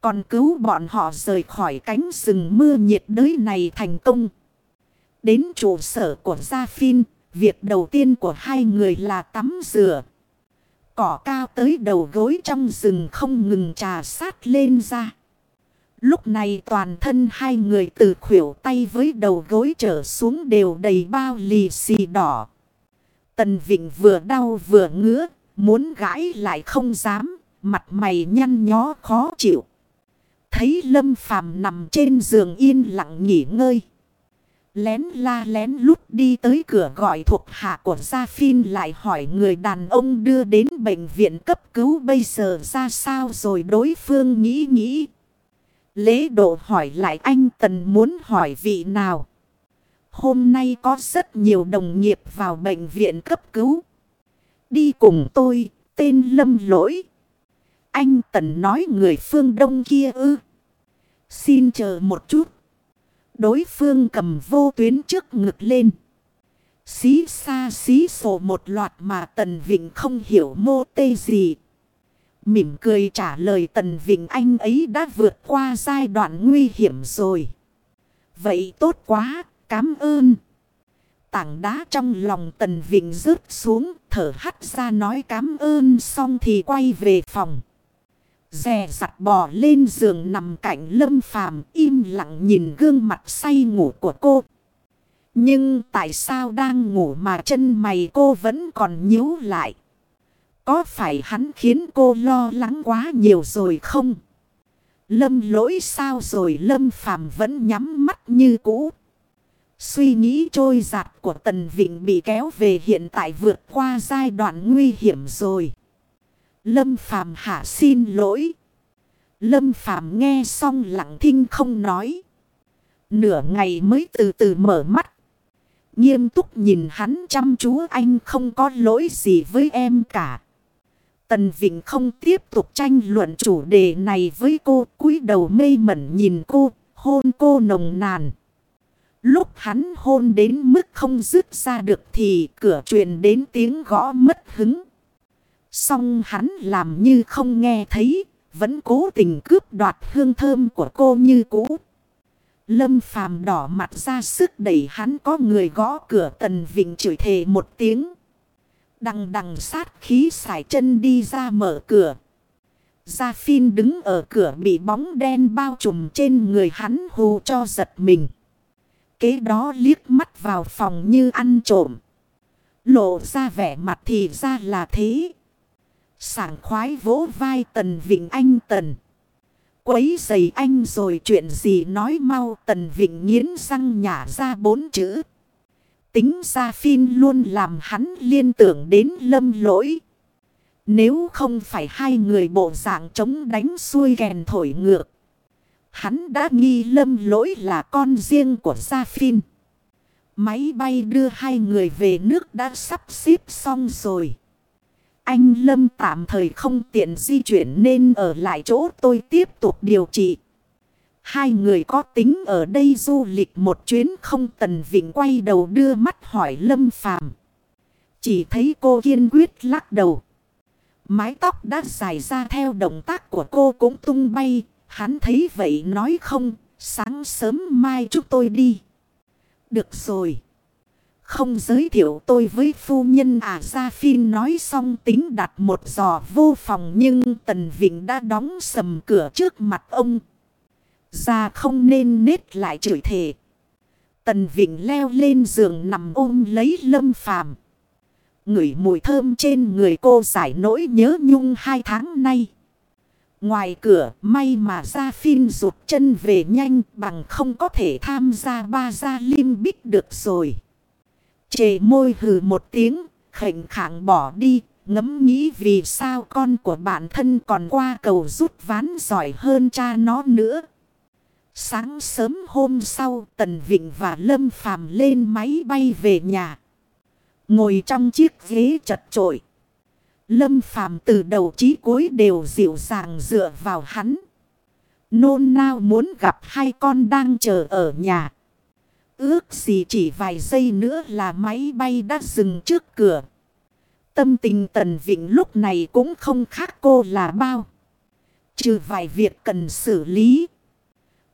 Còn cứu bọn họ rời khỏi cánh rừng mưa nhiệt đới này thành công. Đến trụ sở của Gia Phin, việc đầu tiên của hai người là tắm rửa. Cỏ cao tới đầu gối trong rừng không ngừng trà sát lên ra. Lúc này toàn thân hai người từ khuỷu tay với đầu gối trở xuống đều đầy bao lì xì đỏ. Tần Vịnh vừa đau vừa ngứa, muốn gãi lại không dám, mặt mày nhăn nhó khó chịu. Thấy Lâm Phàm nằm trên giường yên lặng nghỉ ngơi. Lén la lén lút đi tới cửa gọi thuộc hạ của Gia Phin lại hỏi người đàn ông đưa đến bệnh viện cấp cứu bây giờ ra sao rồi đối phương nghĩ nghĩ. Lễ độ hỏi lại anh Tần muốn hỏi vị nào. Hôm nay có rất nhiều đồng nghiệp vào bệnh viện cấp cứu. Đi cùng tôi, tên Lâm Lỗi. Anh Tần nói người phương đông kia ư. Xin chờ một chút. Đối phương cầm vô tuyến trước ngực lên. Xí xa xí sổ một loạt mà Tần Vịnh không hiểu mô tê gì. Mỉm cười trả lời Tần Vịnh anh ấy đã vượt qua giai đoạn nguy hiểm rồi. Vậy tốt quá, cảm ơn. Tảng đá trong lòng Tần Vịnh rớt xuống, thở hắt ra nói cảm ơn xong thì quay về phòng. Rè sặt bò lên giường nằm cạnh lâm phàm im lặng nhìn gương mặt say ngủ của cô. Nhưng tại sao đang ngủ mà chân mày cô vẫn còn nhíu lại? Có phải hắn khiến cô lo lắng quá nhiều rồi không? Lâm lỗi sao rồi lâm phàm vẫn nhắm mắt như cũ. Suy nghĩ trôi giạt của Tần Vịnh bị kéo về hiện tại vượt qua giai đoạn nguy hiểm rồi. Lâm Phàm hạ xin lỗi. Lâm Phàm nghe xong lặng thinh không nói. Nửa ngày mới từ từ mở mắt. Nghiêm túc nhìn hắn chăm chú anh không có lỗi gì với em cả. Tần Vịnh không tiếp tục tranh luận chủ đề này với cô. cúi đầu mê mẩn nhìn cô, hôn cô nồng nàn. Lúc hắn hôn đến mức không dứt ra được thì cửa truyền đến tiếng gõ mất hứng. Xong hắn làm như không nghe thấy, vẫn cố tình cướp đoạt hương thơm của cô như cũ. Lâm phàm đỏ mặt ra sức đẩy hắn có người gõ cửa tần vịnh chửi thề một tiếng. Đằng đằng sát khí xài chân đi ra mở cửa. Gia Phin đứng ở cửa bị bóng đen bao trùm trên người hắn hù cho giật mình. Kế đó liếc mắt vào phòng như ăn trộm. Lộ ra vẻ mặt thì ra là thế. Sảng khoái vỗ vai Tần Vịnh Anh Tần. Quấy giày anh rồi chuyện gì nói mau Tần Vịnh nghiến răng nhả ra bốn chữ. Tính ra phim luôn làm hắn liên tưởng đến lâm lỗi. Nếu không phải hai người bộ dạng chống đánh xuôi gèn thổi ngược. Hắn đã nghi lâm lỗi là con riêng của Gia Phin. Máy bay đưa hai người về nước đã sắp xếp xong rồi. Anh Lâm tạm thời không tiện di chuyển nên ở lại chỗ tôi tiếp tục điều trị. Hai người có tính ở đây du lịch một chuyến không tần vịnh quay đầu đưa mắt hỏi Lâm Phàm Chỉ thấy cô kiên quyết lắc đầu. Mái tóc đã dài ra theo động tác của cô cũng tung bay. Hắn thấy vậy nói không, sáng sớm mai chúng tôi đi. Được rồi. Không giới thiệu tôi với phu nhân à Gia Phin nói xong tính đặt một giò vô phòng nhưng Tần Vịnh đã đóng sầm cửa trước mặt ông. Ra không nên nết lại chửi thề. Tần Vịnh leo lên giường nằm ôm lấy lâm phàm. Ngửi mùi thơm trên người cô giải nỗi nhớ nhung hai tháng nay. Ngoài cửa, may mà Gia Phin rụt chân về nhanh, bằng không có thể tham gia ba gia lim bích được rồi. Chề môi hừ một tiếng, khệnh khẳng bỏ đi, ngẫm nghĩ vì sao con của bản thân còn qua cầu rút ván giỏi hơn cha nó nữa. Sáng sớm hôm sau, Tần Vịnh và Lâm Phàm lên máy bay về nhà. Ngồi trong chiếc ghế chật trội. Lâm Phàm từ đầu chí cuối đều dịu dàng dựa vào hắn. Nôn nao muốn gặp hai con đang chờ ở nhà. Ước gì chỉ vài giây nữa là máy bay đã dừng trước cửa. Tâm tình Tần Vịnh lúc này cũng không khác cô là bao. Trừ vài việc cần xử lý.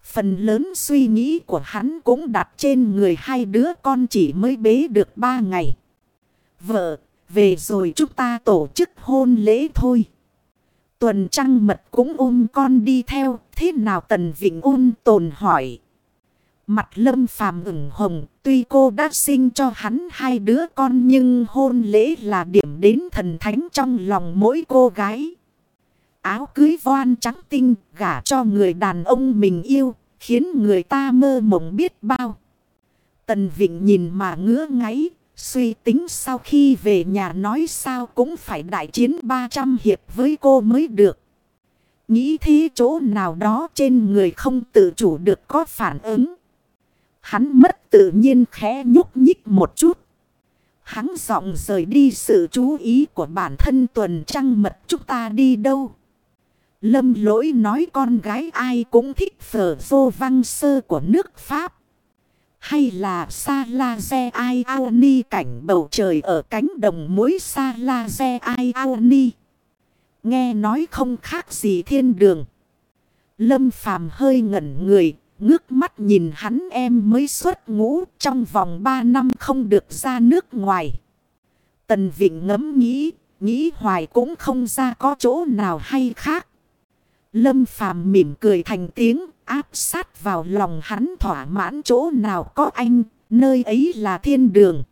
Phần lớn suy nghĩ của hắn cũng đặt trên người hai đứa con chỉ mới bế được ba ngày. Vợ, về rồi chúng ta tổ chức hôn lễ thôi. Tuần trăng mật cũng ôm con đi theo, thế nào Tần Vịnh ôn tồn hỏi. Mặt lâm phàm ửng hồng, tuy cô đã sinh cho hắn hai đứa con nhưng hôn lễ là điểm đến thần thánh trong lòng mỗi cô gái. Áo cưới voan trắng tinh gả cho người đàn ông mình yêu, khiến người ta mơ mộng biết bao. Tần Vịnh nhìn mà ngứa ngáy, suy tính sau khi về nhà nói sao cũng phải đại chiến 300 hiệp với cô mới được. Nghĩ thế chỗ nào đó trên người không tự chủ được có phản ứng. Hắn mất tự nhiên khẽ nhúc nhích một chút. Hắn giọng rời đi sự chú ý của bản thân tuần trăng mật chúng ta đi đâu. Lâm lỗi nói con gái ai cũng thích phở vô văn sơ của nước Pháp. Hay là Sa La xe Ai Aoni cảnh bầu trời ở cánh đồng muối Sa La xe Ai Aoni. Nghe nói không khác gì thiên đường. Lâm phàm hơi ngẩn người, ngước mắt nhìn hắn em mới xuất ngũ trong vòng 3 năm không được ra nước ngoài. Tần Vịnh ngẫm nghĩ, nghĩ hoài cũng không ra có chỗ nào hay khác. Lâm Phàm mỉm cười thành tiếng, áp sát vào lòng hắn thỏa mãn chỗ nào có anh, nơi ấy là thiên đường.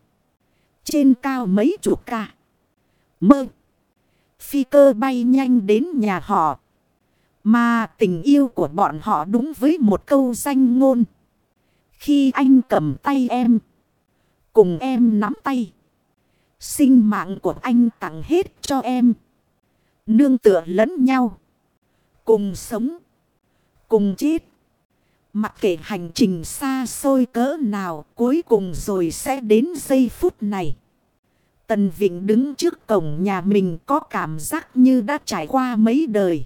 Trên cao mấy chục ca. Mơ. Phi cơ bay nhanh đến nhà họ. Mà tình yêu của bọn họ đúng với một câu danh ngôn. Khi anh cầm tay em. Cùng em nắm tay. Sinh mạng của anh tặng hết cho em. Nương tựa lẫn nhau. Cùng sống. Cùng chết. Mặc kệ hành trình xa xôi cỡ nào, cuối cùng rồi sẽ đến giây phút này. Tần Vịnh đứng trước cổng nhà mình có cảm giác như đã trải qua mấy đời.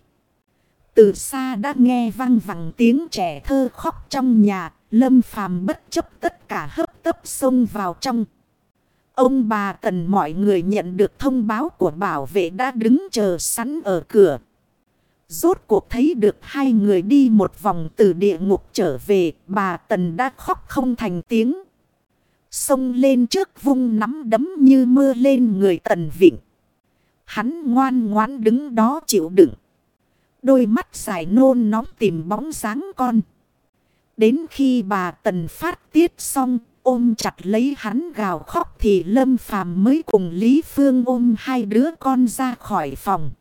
Từ xa đã nghe vang vẳng tiếng trẻ thơ khóc trong nhà, lâm phàm bất chấp tất cả hấp tấp xông vào trong. Ông bà tần mọi người nhận được thông báo của bảo vệ đã đứng chờ sẵn ở cửa. Rốt cuộc thấy được hai người đi một vòng từ địa ngục trở về, bà tần đã khóc không thành tiếng. Xông lên trước vung nắm đấm như mưa lên người tần vịnh. Hắn ngoan ngoãn đứng đó chịu đựng. Đôi mắt dài nôn nóng tìm bóng dáng con. Đến khi bà tần phát tiết xong, ôm chặt lấy hắn gào khóc thì Lâm Phàm mới cùng Lý Phương ôm hai đứa con ra khỏi phòng.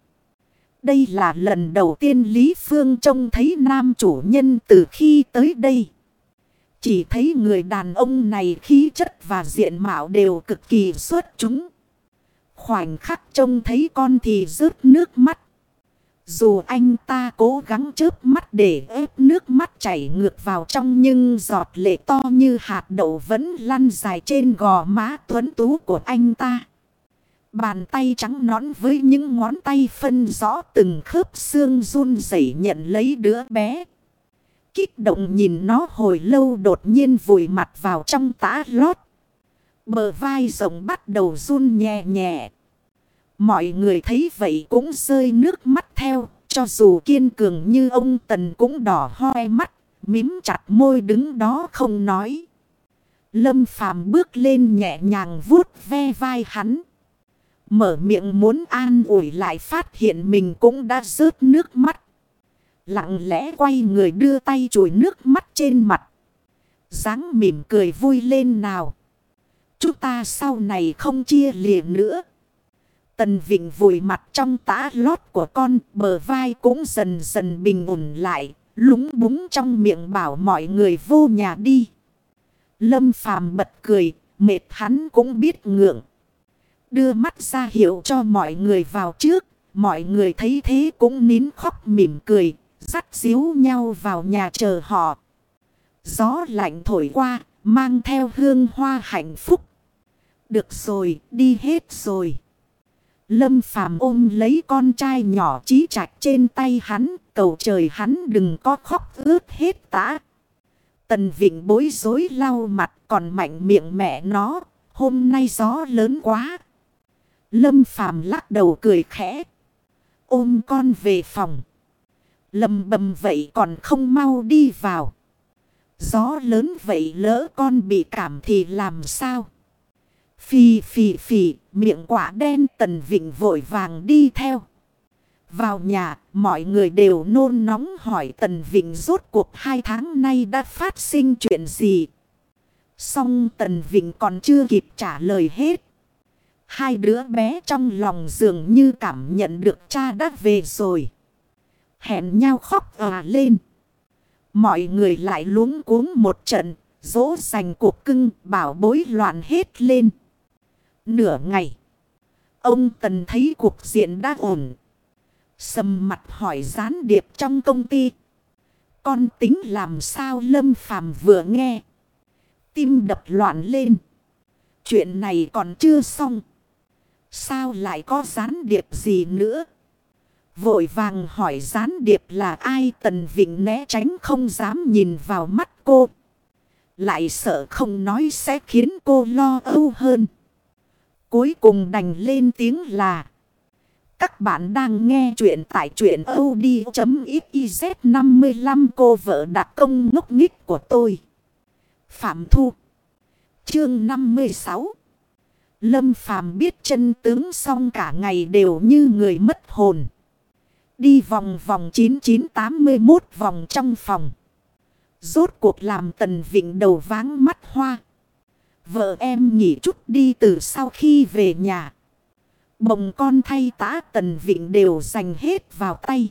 Đây là lần đầu tiên Lý Phương trông thấy nam chủ nhân từ khi tới đây. Chỉ thấy người đàn ông này khí chất và diện mạo đều cực kỳ xuất chúng. Khoảnh khắc trông thấy con thì rớt nước mắt. Dù anh ta cố gắng chớp mắt để ép nước mắt chảy ngược vào trong nhưng giọt lệ to như hạt đậu vẫn lăn dài trên gò má tuấn tú của anh ta. Bàn tay trắng nõn với những ngón tay phân rõ từng khớp xương run rẩy nhận lấy đứa bé. Kích động nhìn nó hồi lâu đột nhiên vùi mặt vào trong tã lót. Bờ vai rộng bắt đầu run nhẹ nhẹ. Mọi người thấy vậy cũng rơi nước mắt theo. Cho dù kiên cường như ông Tần cũng đỏ hoe mắt. Mím chặt môi đứng đó không nói. Lâm phàm bước lên nhẹ nhàng vuốt ve vai hắn. Mở miệng muốn an ủi lại phát hiện mình cũng đã rớt nước mắt. Lặng lẽ quay người đưa tay chùi nước mắt trên mặt. dáng mỉm cười vui lên nào. Chúng ta sau này không chia lìa nữa. Tần Vịnh vùi mặt trong tã lót của con, bờ vai cũng dần dần bình ổn lại, lúng búng trong miệng bảo mọi người vô nhà đi. Lâm Phàm bật cười, mệt hắn cũng biết ngượng. Đưa mắt ra hiệu cho mọi người vào trước, mọi người thấy thế cũng nín khóc mỉm cười, dắt xíu nhau vào nhà chờ họ. Gió lạnh thổi qua, mang theo hương hoa hạnh phúc. Được rồi, đi hết rồi. Lâm Phàm ôm lấy con trai nhỏ trí trạch trên tay hắn, cầu trời hắn đừng có khóc ướt hết tã. Tần Vịnh bối rối lau mặt còn mạnh miệng mẹ nó, hôm nay gió lớn quá. Lâm Phàm lắc đầu cười khẽ, ôm con về phòng. Lầm bầm vậy còn không mau đi vào. Gió lớn vậy lỡ con bị cảm thì làm sao? Phì phì phì, miệng quả đen tần vịnh vội vàng đi theo. Vào nhà, mọi người đều nôn nóng hỏi Tần Vịnh rốt cuộc hai tháng nay đã phát sinh chuyện gì. Xong Tần Vịnh còn chưa kịp trả lời hết. Hai đứa bé trong lòng dường như cảm nhận được cha đã về rồi. Hẹn nhau khóc à lên. Mọi người lại luống cuống một trận, dỗ dành cuộc cưng bảo bối loạn hết lên. Nửa ngày. Ông Tần thấy cuộc diện đã ổn. Sầm mặt hỏi gián điệp trong công ty. Con tính làm sao Lâm Phàm vừa nghe. Tim đập loạn lên. Chuyện này còn chưa xong. Sao lại có gián điệp gì nữa? Vội vàng hỏi gián điệp là ai Tần Vịnh né tránh không dám nhìn vào mắt cô. Lại sợ không nói sẽ khiến cô lo âu hơn. Cuối cùng đành lên tiếng là. Các bạn đang nghe chuyện tại chuyện od.xyz 55 cô vợ đặc công ngốc nghích của tôi. Phạm Thu. Chương 56. Lâm Phàm biết chân tướng xong cả ngày đều như người mất hồn. Đi vòng vòng 9981 vòng trong phòng. Rốt cuộc làm tần vịnh đầu váng mắt hoa. Vợ em nghỉ chút đi từ sau khi về nhà. Bồng con thay tá tần vịnh đều dành hết vào tay.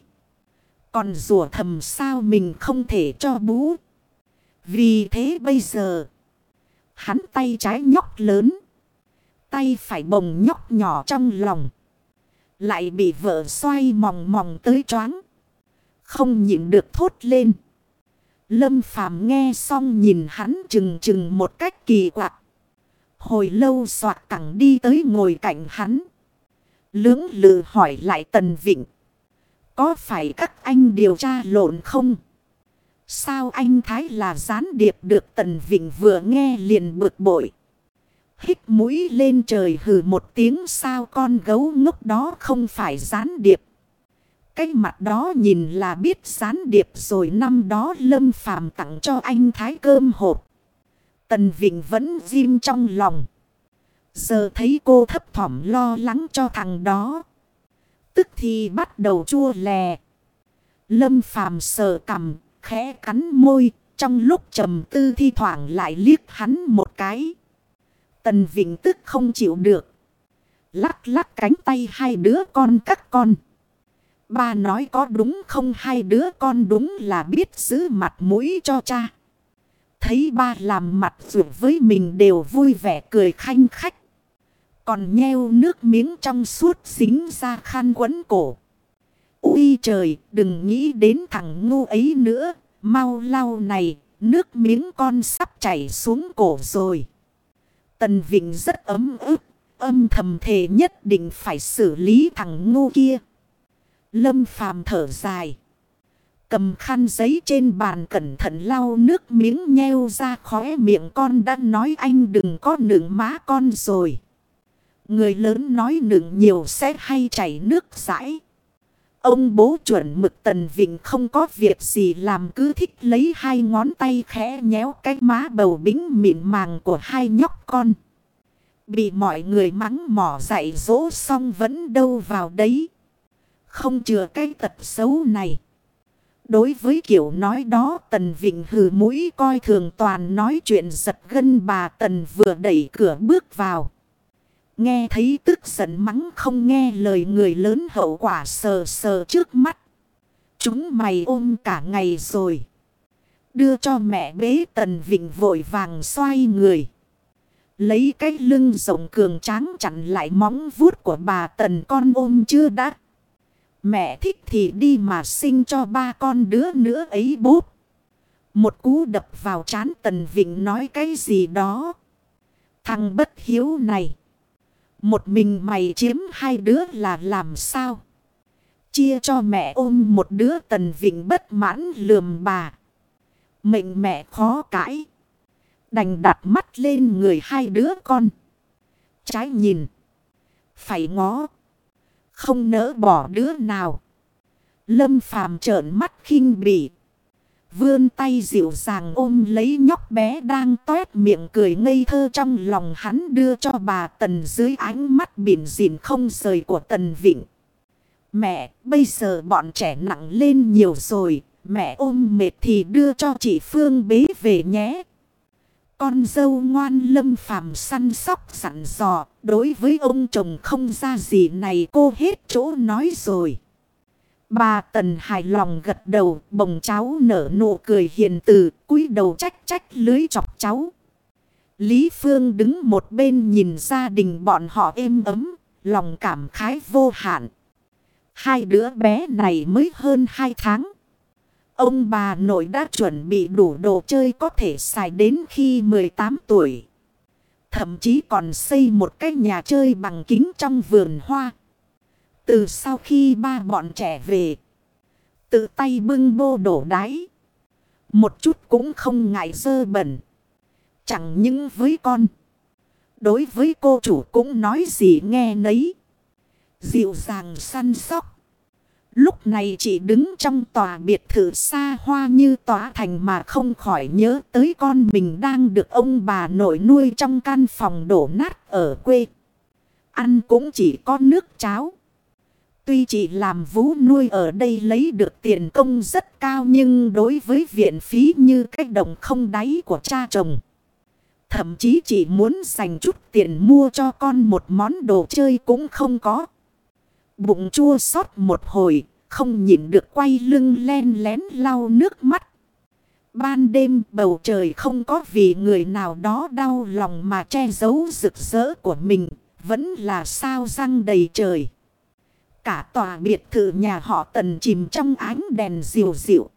Còn rủa thầm sao mình không thể cho bú. Vì thế bây giờ, hắn tay trái nhóc lớn, tay phải bồng nhóc nhỏ trong lòng. Lại bị vợ xoay mòng mòng tới choáng. Không nhịn được thốt lên. Lâm Phàm nghe xong nhìn hắn chừng chừng một cách kỳ quặc. Hồi lâu soạt cẳng đi tới ngồi cạnh hắn. Lưỡng lự hỏi lại Tần Vịnh. Có phải các anh điều tra lộn không? Sao anh Thái là gián điệp được Tần Vịnh vừa nghe liền bực bội. Hít mũi lên trời hừ một tiếng sao con gấu ngốc đó không phải gián điệp. Cái mặt đó nhìn là biết gián điệp rồi năm đó Lâm Phàm tặng cho anh Thái cơm hộp. Tần Vịnh vẫn ghim trong lòng. Giờ thấy cô thấp thỏm lo lắng cho thằng đó. Tức thì bắt đầu chua lè. Lâm Phàm sờ cằm, khẽ cắn môi. Trong lúc trầm tư thi thoảng lại liếc hắn một cái. Tần Vịnh tức không chịu được. Lắc lắc cánh tay hai đứa con các con. Ba nói có đúng không hai đứa con đúng là biết giữ mặt mũi cho cha. Thấy ba làm mặt dù với mình đều vui vẻ cười khanh khách. Còn nheo nước miếng trong suốt xính ra khăn quấn cổ. Ui trời, đừng nghĩ đến thằng ngu ấy nữa. Mau lau này, nước miếng con sắp chảy xuống cổ rồi. Tần Vịnh rất ấm ức, âm thầm thề nhất định phải xử lý thằng ngu kia. Lâm Phàm thở dài. Cầm khăn giấy trên bàn cẩn thận lau nước miếng nheo ra khóe miệng con đã nói anh đừng có nựng má con rồi. Người lớn nói nựng nhiều sẽ hay chảy nước rãi. Ông bố chuẩn mực tần vịnh không có việc gì làm, cứ thích lấy hai ngón tay khẽ nhéo cái má bầu bính mịn màng của hai nhóc con. Bị mọi người mắng mỏ dạy dỗ xong vẫn đâu vào đấy. Không chừa cái tật xấu này. Đối với kiểu nói đó, Tần Vịnh hừ mũi coi thường toàn nói chuyện giật gân bà Tần vừa đẩy cửa bước vào. Nghe thấy tức giận mắng không nghe lời người lớn hậu quả sờ sờ trước mắt. Chúng mày ôm cả ngày rồi. Đưa cho mẹ bế Tần Vịnh vội vàng xoay người. Lấy cái lưng rộng cường tráng chặn lại móng vuốt của bà Tần con ôm chưa đã. Mẹ thích thì đi mà sinh cho ba con đứa nữa ấy bốp. Một cú đập vào chán Tần Vịnh nói cái gì đó. Thằng bất hiếu này. Một mình mày chiếm hai đứa là làm sao? Chia cho mẹ ôm một đứa Tần Vịnh bất mãn lườm bà. Mệnh mẹ khó cãi. Đành đặt mắt lên người hai đứa con. Trái nhìn. Phải ngó. Không nỡ bỏ đứa nào. Lâm phàm trợn mắt khinh bỉ. Vươn tay dịu dàng ôm lấy nhóc bé đang toét miệng cười ngây thơ trong lòng hắn đưa cho bà Tần dưới ánh mắt biển dịn không rời của Tần Vịnh. Mẹ, bây giờ bọn trẻ nặng lên nhiều rồi, mẹ ôm mệt thì đưa cho chị Phương bế về nhé. Con dâu ngoan lâm phàm săn sóc sẵn dò, đối với ông chồng không ra gì này cô hết chỗ nói rồi. Bà Tần hài lòng gật đầu, bồng cháu nở nụ cười hiền từ, cúi đầu trách trách lưới chọc cháu. Lý Phương đứng một bên nhìn gia đình bọn họ êm ấm, lòng cảm khái vô hạn. Hai đứa bé này mới hơn hai tháng. Ông bà nội đã chuẩn bị đủ đồ chơi có thể xài đến khi 18 tuổi. Thậm chí còn xây một cái nhà chơi bằng kính trong vườn hoa. Từ sau khi ba bọn trẻ về. Tự tay bưng bô đổ đáy. Một chút cũng không ngại dơ bẩn. Chẳng những với con. Đối với cô chủ cũng nói gì nghe nấy. Dịu dàng săn sóc. Lúc này chỉ đứng trong tòa biệt thự xa hoa như tòa thành mà không khỏi nhớ tới con mình đang được ông bà nội nuôi trong căn phòng đổ nát ở quê. Ăn cũng chỉ có nước cháo. Tuy chị làm vú nuôi ở đây lấy được tiền công rất cao nhưng đối với viện phí như cách đồng không đáy của cha chồng. Thậm chí chị muốn dành chút tiền mua cho con một món đồ chơi cũng không có. Bụng chua xót một hồi, không nhịn được quay lưng len lén lau nước mắt. ban đêm bầu trời không có vì người nào đó đau lòng mà che giấu rực rỡ của mình. Vẫn là sao răng đầy trời. Cả tòa biệt thự nhà họ tần chìm trong ánh đèn dịu dịu.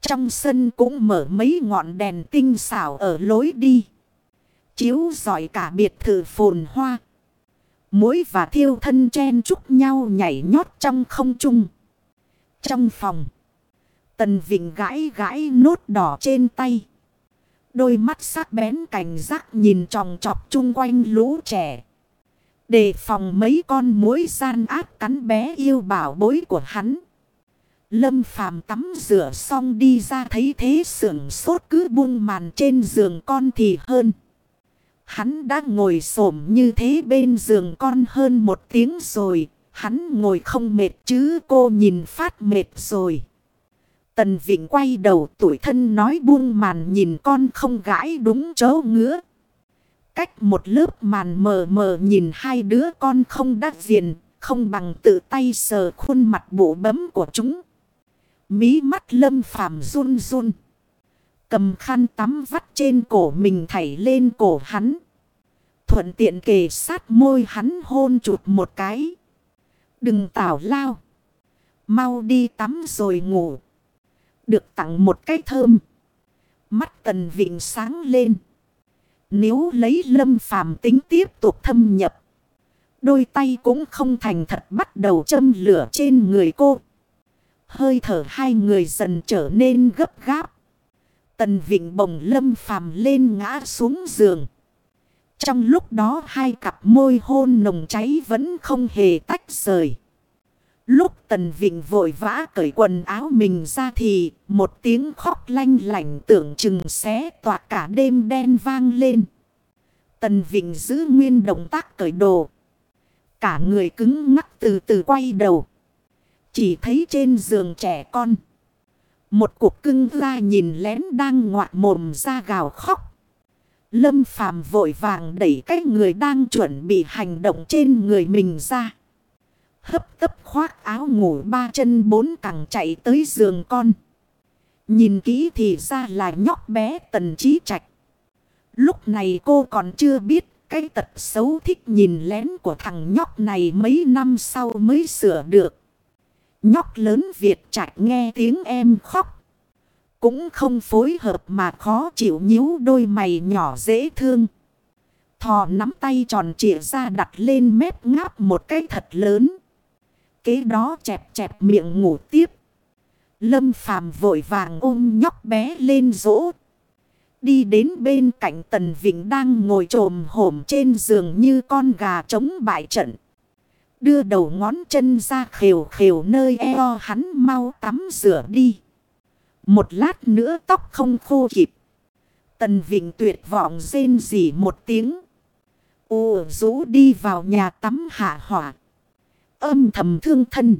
Trong sân cũng mở mấy ngọn đèn tinh xảo ở lối đi. Chiếu giỏi cả biệt thự phồn hoa. Muối và thiêu thân chen chúc nhau nhảy nhót trong không trung. Trong phòng. Tần Vịnh gãi gãi nốt đỏ trên tay. Đôi mắt sắc bén cảnh giác nhìn tròng trọc chung quanh lũ trẻ. Đề phòng mấy con mối gian ác cắn bé yêu bảo bối của hắn. Lâm phàm tắm rửa xong đi ra thấy thế sưởng sốt cứ buông màn trên giường con thì hơn. Hắn đã ngồi xổm như thế bên giường con hơn một tiếng rồi. Hắn ngồi không mệt chứ cô nhìn phát mệt rồi. Tần Vịnh quay đầu tuổi thân nói buông màn nhìn con không gãi đúng chỗ ngứa. Cách một lớp màn mờ mờ nhìn hai đứa con không đắc diện, không bằng tự tay sờ khuôn mặt bộ bấm của chúng. Mí mắt lâm phàm run run. Cầm khăn tắm vắt trên cổ mình thảy lên cổ hắn. Thuận tiện kề sát môi hắn hôn chụt một cái. Đừng tảo lao. Mau đi tắm rồi ngủ. Được tặng một cái thơm. Mắt tần vịnh sáng lên. Nếu lấy lâm phàm tính tiếp tục thâm nhập. Đôi tay cũng không thành thật bắt đầu châm lửa trên người cô. Hơi thở hai người dần trở nên gấp gáp. Tần Vịnh bồng lâm phàm lên ngã xuống giường. Trong lúc đó hai cặp môi hôn nồng cháy vẫn không hề tách rời. Lúc Tần Vịnh vội vã cởi quần áo mình ra thì một tiếng khóc lanh lảnh tưởng chừng xé toạc cả đêm đen vang lên. Tần Vịnh giữ nguyên động tác cởi đồ. Cả người cứng ngắc từ từ quay đầu. Chỉ thấy trên giường trẻ con. Một cuộc cưng ra nhìn lén đang ngoạc mồm ra gào khóc. Lâm Phàm vội vàng đẩy cái người đang chuẩn bị hành động trên người mình ra. Hấp tấp khoác áo ngủ ba chân bốn cẳng chạy tới giường con. Nhìn kỹ thì ra là nhóc bé tần trí trạch. Lúc này cô còn chưa biết cái tật xấu thích nhìn lén của thằng nhóc này mấy năm sau mới sửa được. Nhóc lớn Việt trạch nghe tiếng em khóc. Cũng không phối hợp mà khó chịu nhíu đôi mày nhỏ dễ thương. Thò nắm tay tròn trịa ra đặt lên mép ngáp một cái thật lớn. Kế đó chẹp chẹp miệng ngủ tiếp. Lâm phàm vội vàng ôm nhóc bé lên rỗ. Đi đến bên cạnh Tần Vĩnh đang ngồi trồm hổm trên giường như con gà trống bại trận. Đưa đầu ngón chân ra khều khều nơi eo hắn mau tắm rửa đi. Một lát nữa tóc không khô kịp. Tần Vịnh tuyệt vọng rên rỉ một tiếng. Ồ rũ đi vào nhà tắm hạ hỏa. Âm thầm thương thân.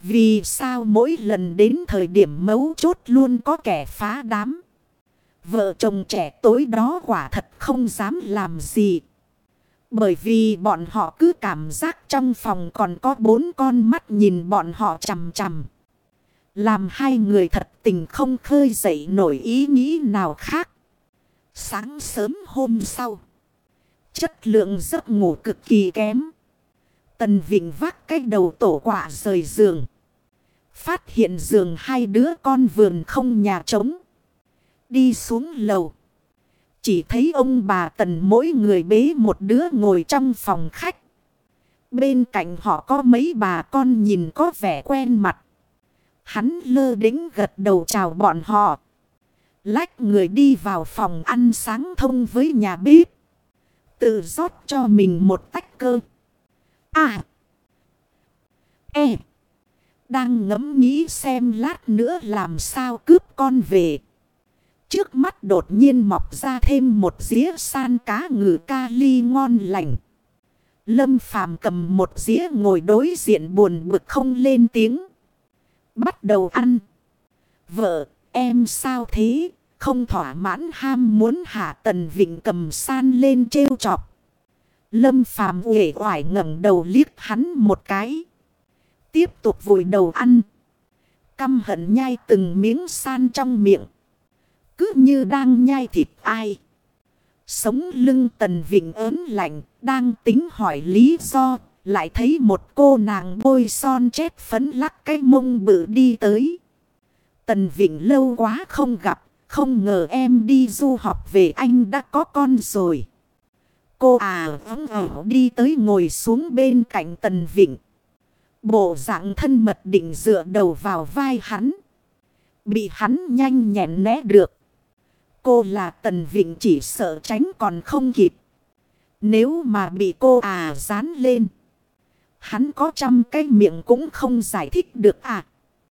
Vì sao mỗi lần đến thời điểm mấu chốt luôn có kẻ phá đám. Vợ chồng trẻ tối đó quả thật không dám làm gì. Bởi vì bọn họ cứ cảm giác trong phòng còn có bốn con mắt nhìn bọn họ chằm chằm. Làm hai người thật tình không khơi dậy nổi ý nghĩ nào khác. Sáng sớm hôm sau. Chất lượng giấc ngủ cực kỳ kém. Tần Vịnh vác cái đầu tổ quả rời giường. Phát hiện giường hai đứa con vườn không nhà trống. Đi xuống lầu. Chỉ thấy ông bà Tần mỗi người bế một đứa ngồi trong phòng khách. Bên cạnh họ có mấy bà con nhìn có vẻ quen mặt. Hắn lơ đính gật đầu chào bọn họ. Lách người đi vào phòng ăn sáng thông với nhà bếp. Tự rót cho mình một tách cơ. À. E. Đang ngẫm nghĩ xem lát nữa làm sao cướp con về. Trước mắt đột nhiên mọc ra thêm một dĩa san cá ngừ ca ly ngon lành. Lâm phàm cầm một dĩa ngồi đối diện buồn bực không lên tiếng. Bắt đầu ăn. Vợ, em sao thế? Không thỏa mãn ham muốn hạ tần vịnh cầm san lên trêu chọc. Lâm phàm uể oải ngẩng đầu liếc hắn một cái. Tiếp tục vùi đầu ăn. Căm hận nhai từng miếng san trong miệng cứ như đang nhai thịt ai. Sống lưng tần vịnh ớn lạnh, đang tính hỏi lý do, lại thấy một cô nàng bôi son chết phấn lắc cái mông bự đi tới. Tần vịnh lâu quá không gặp, không ngờ em đi du học về anh đã có con rồi. Cô à ấm đi tới ngồi xuống bên cạnh tần vịnh. Bộ dạng thân mật định dựa đầu vào vai hắn. Bị hắn nhanh nhẹn né được. Cô là tần vịnh chỉ sợ tránh còn không kịp. Nếu mà bị cô à dán lên. Hắn có trăm cái miệng cũng không giải thích được à.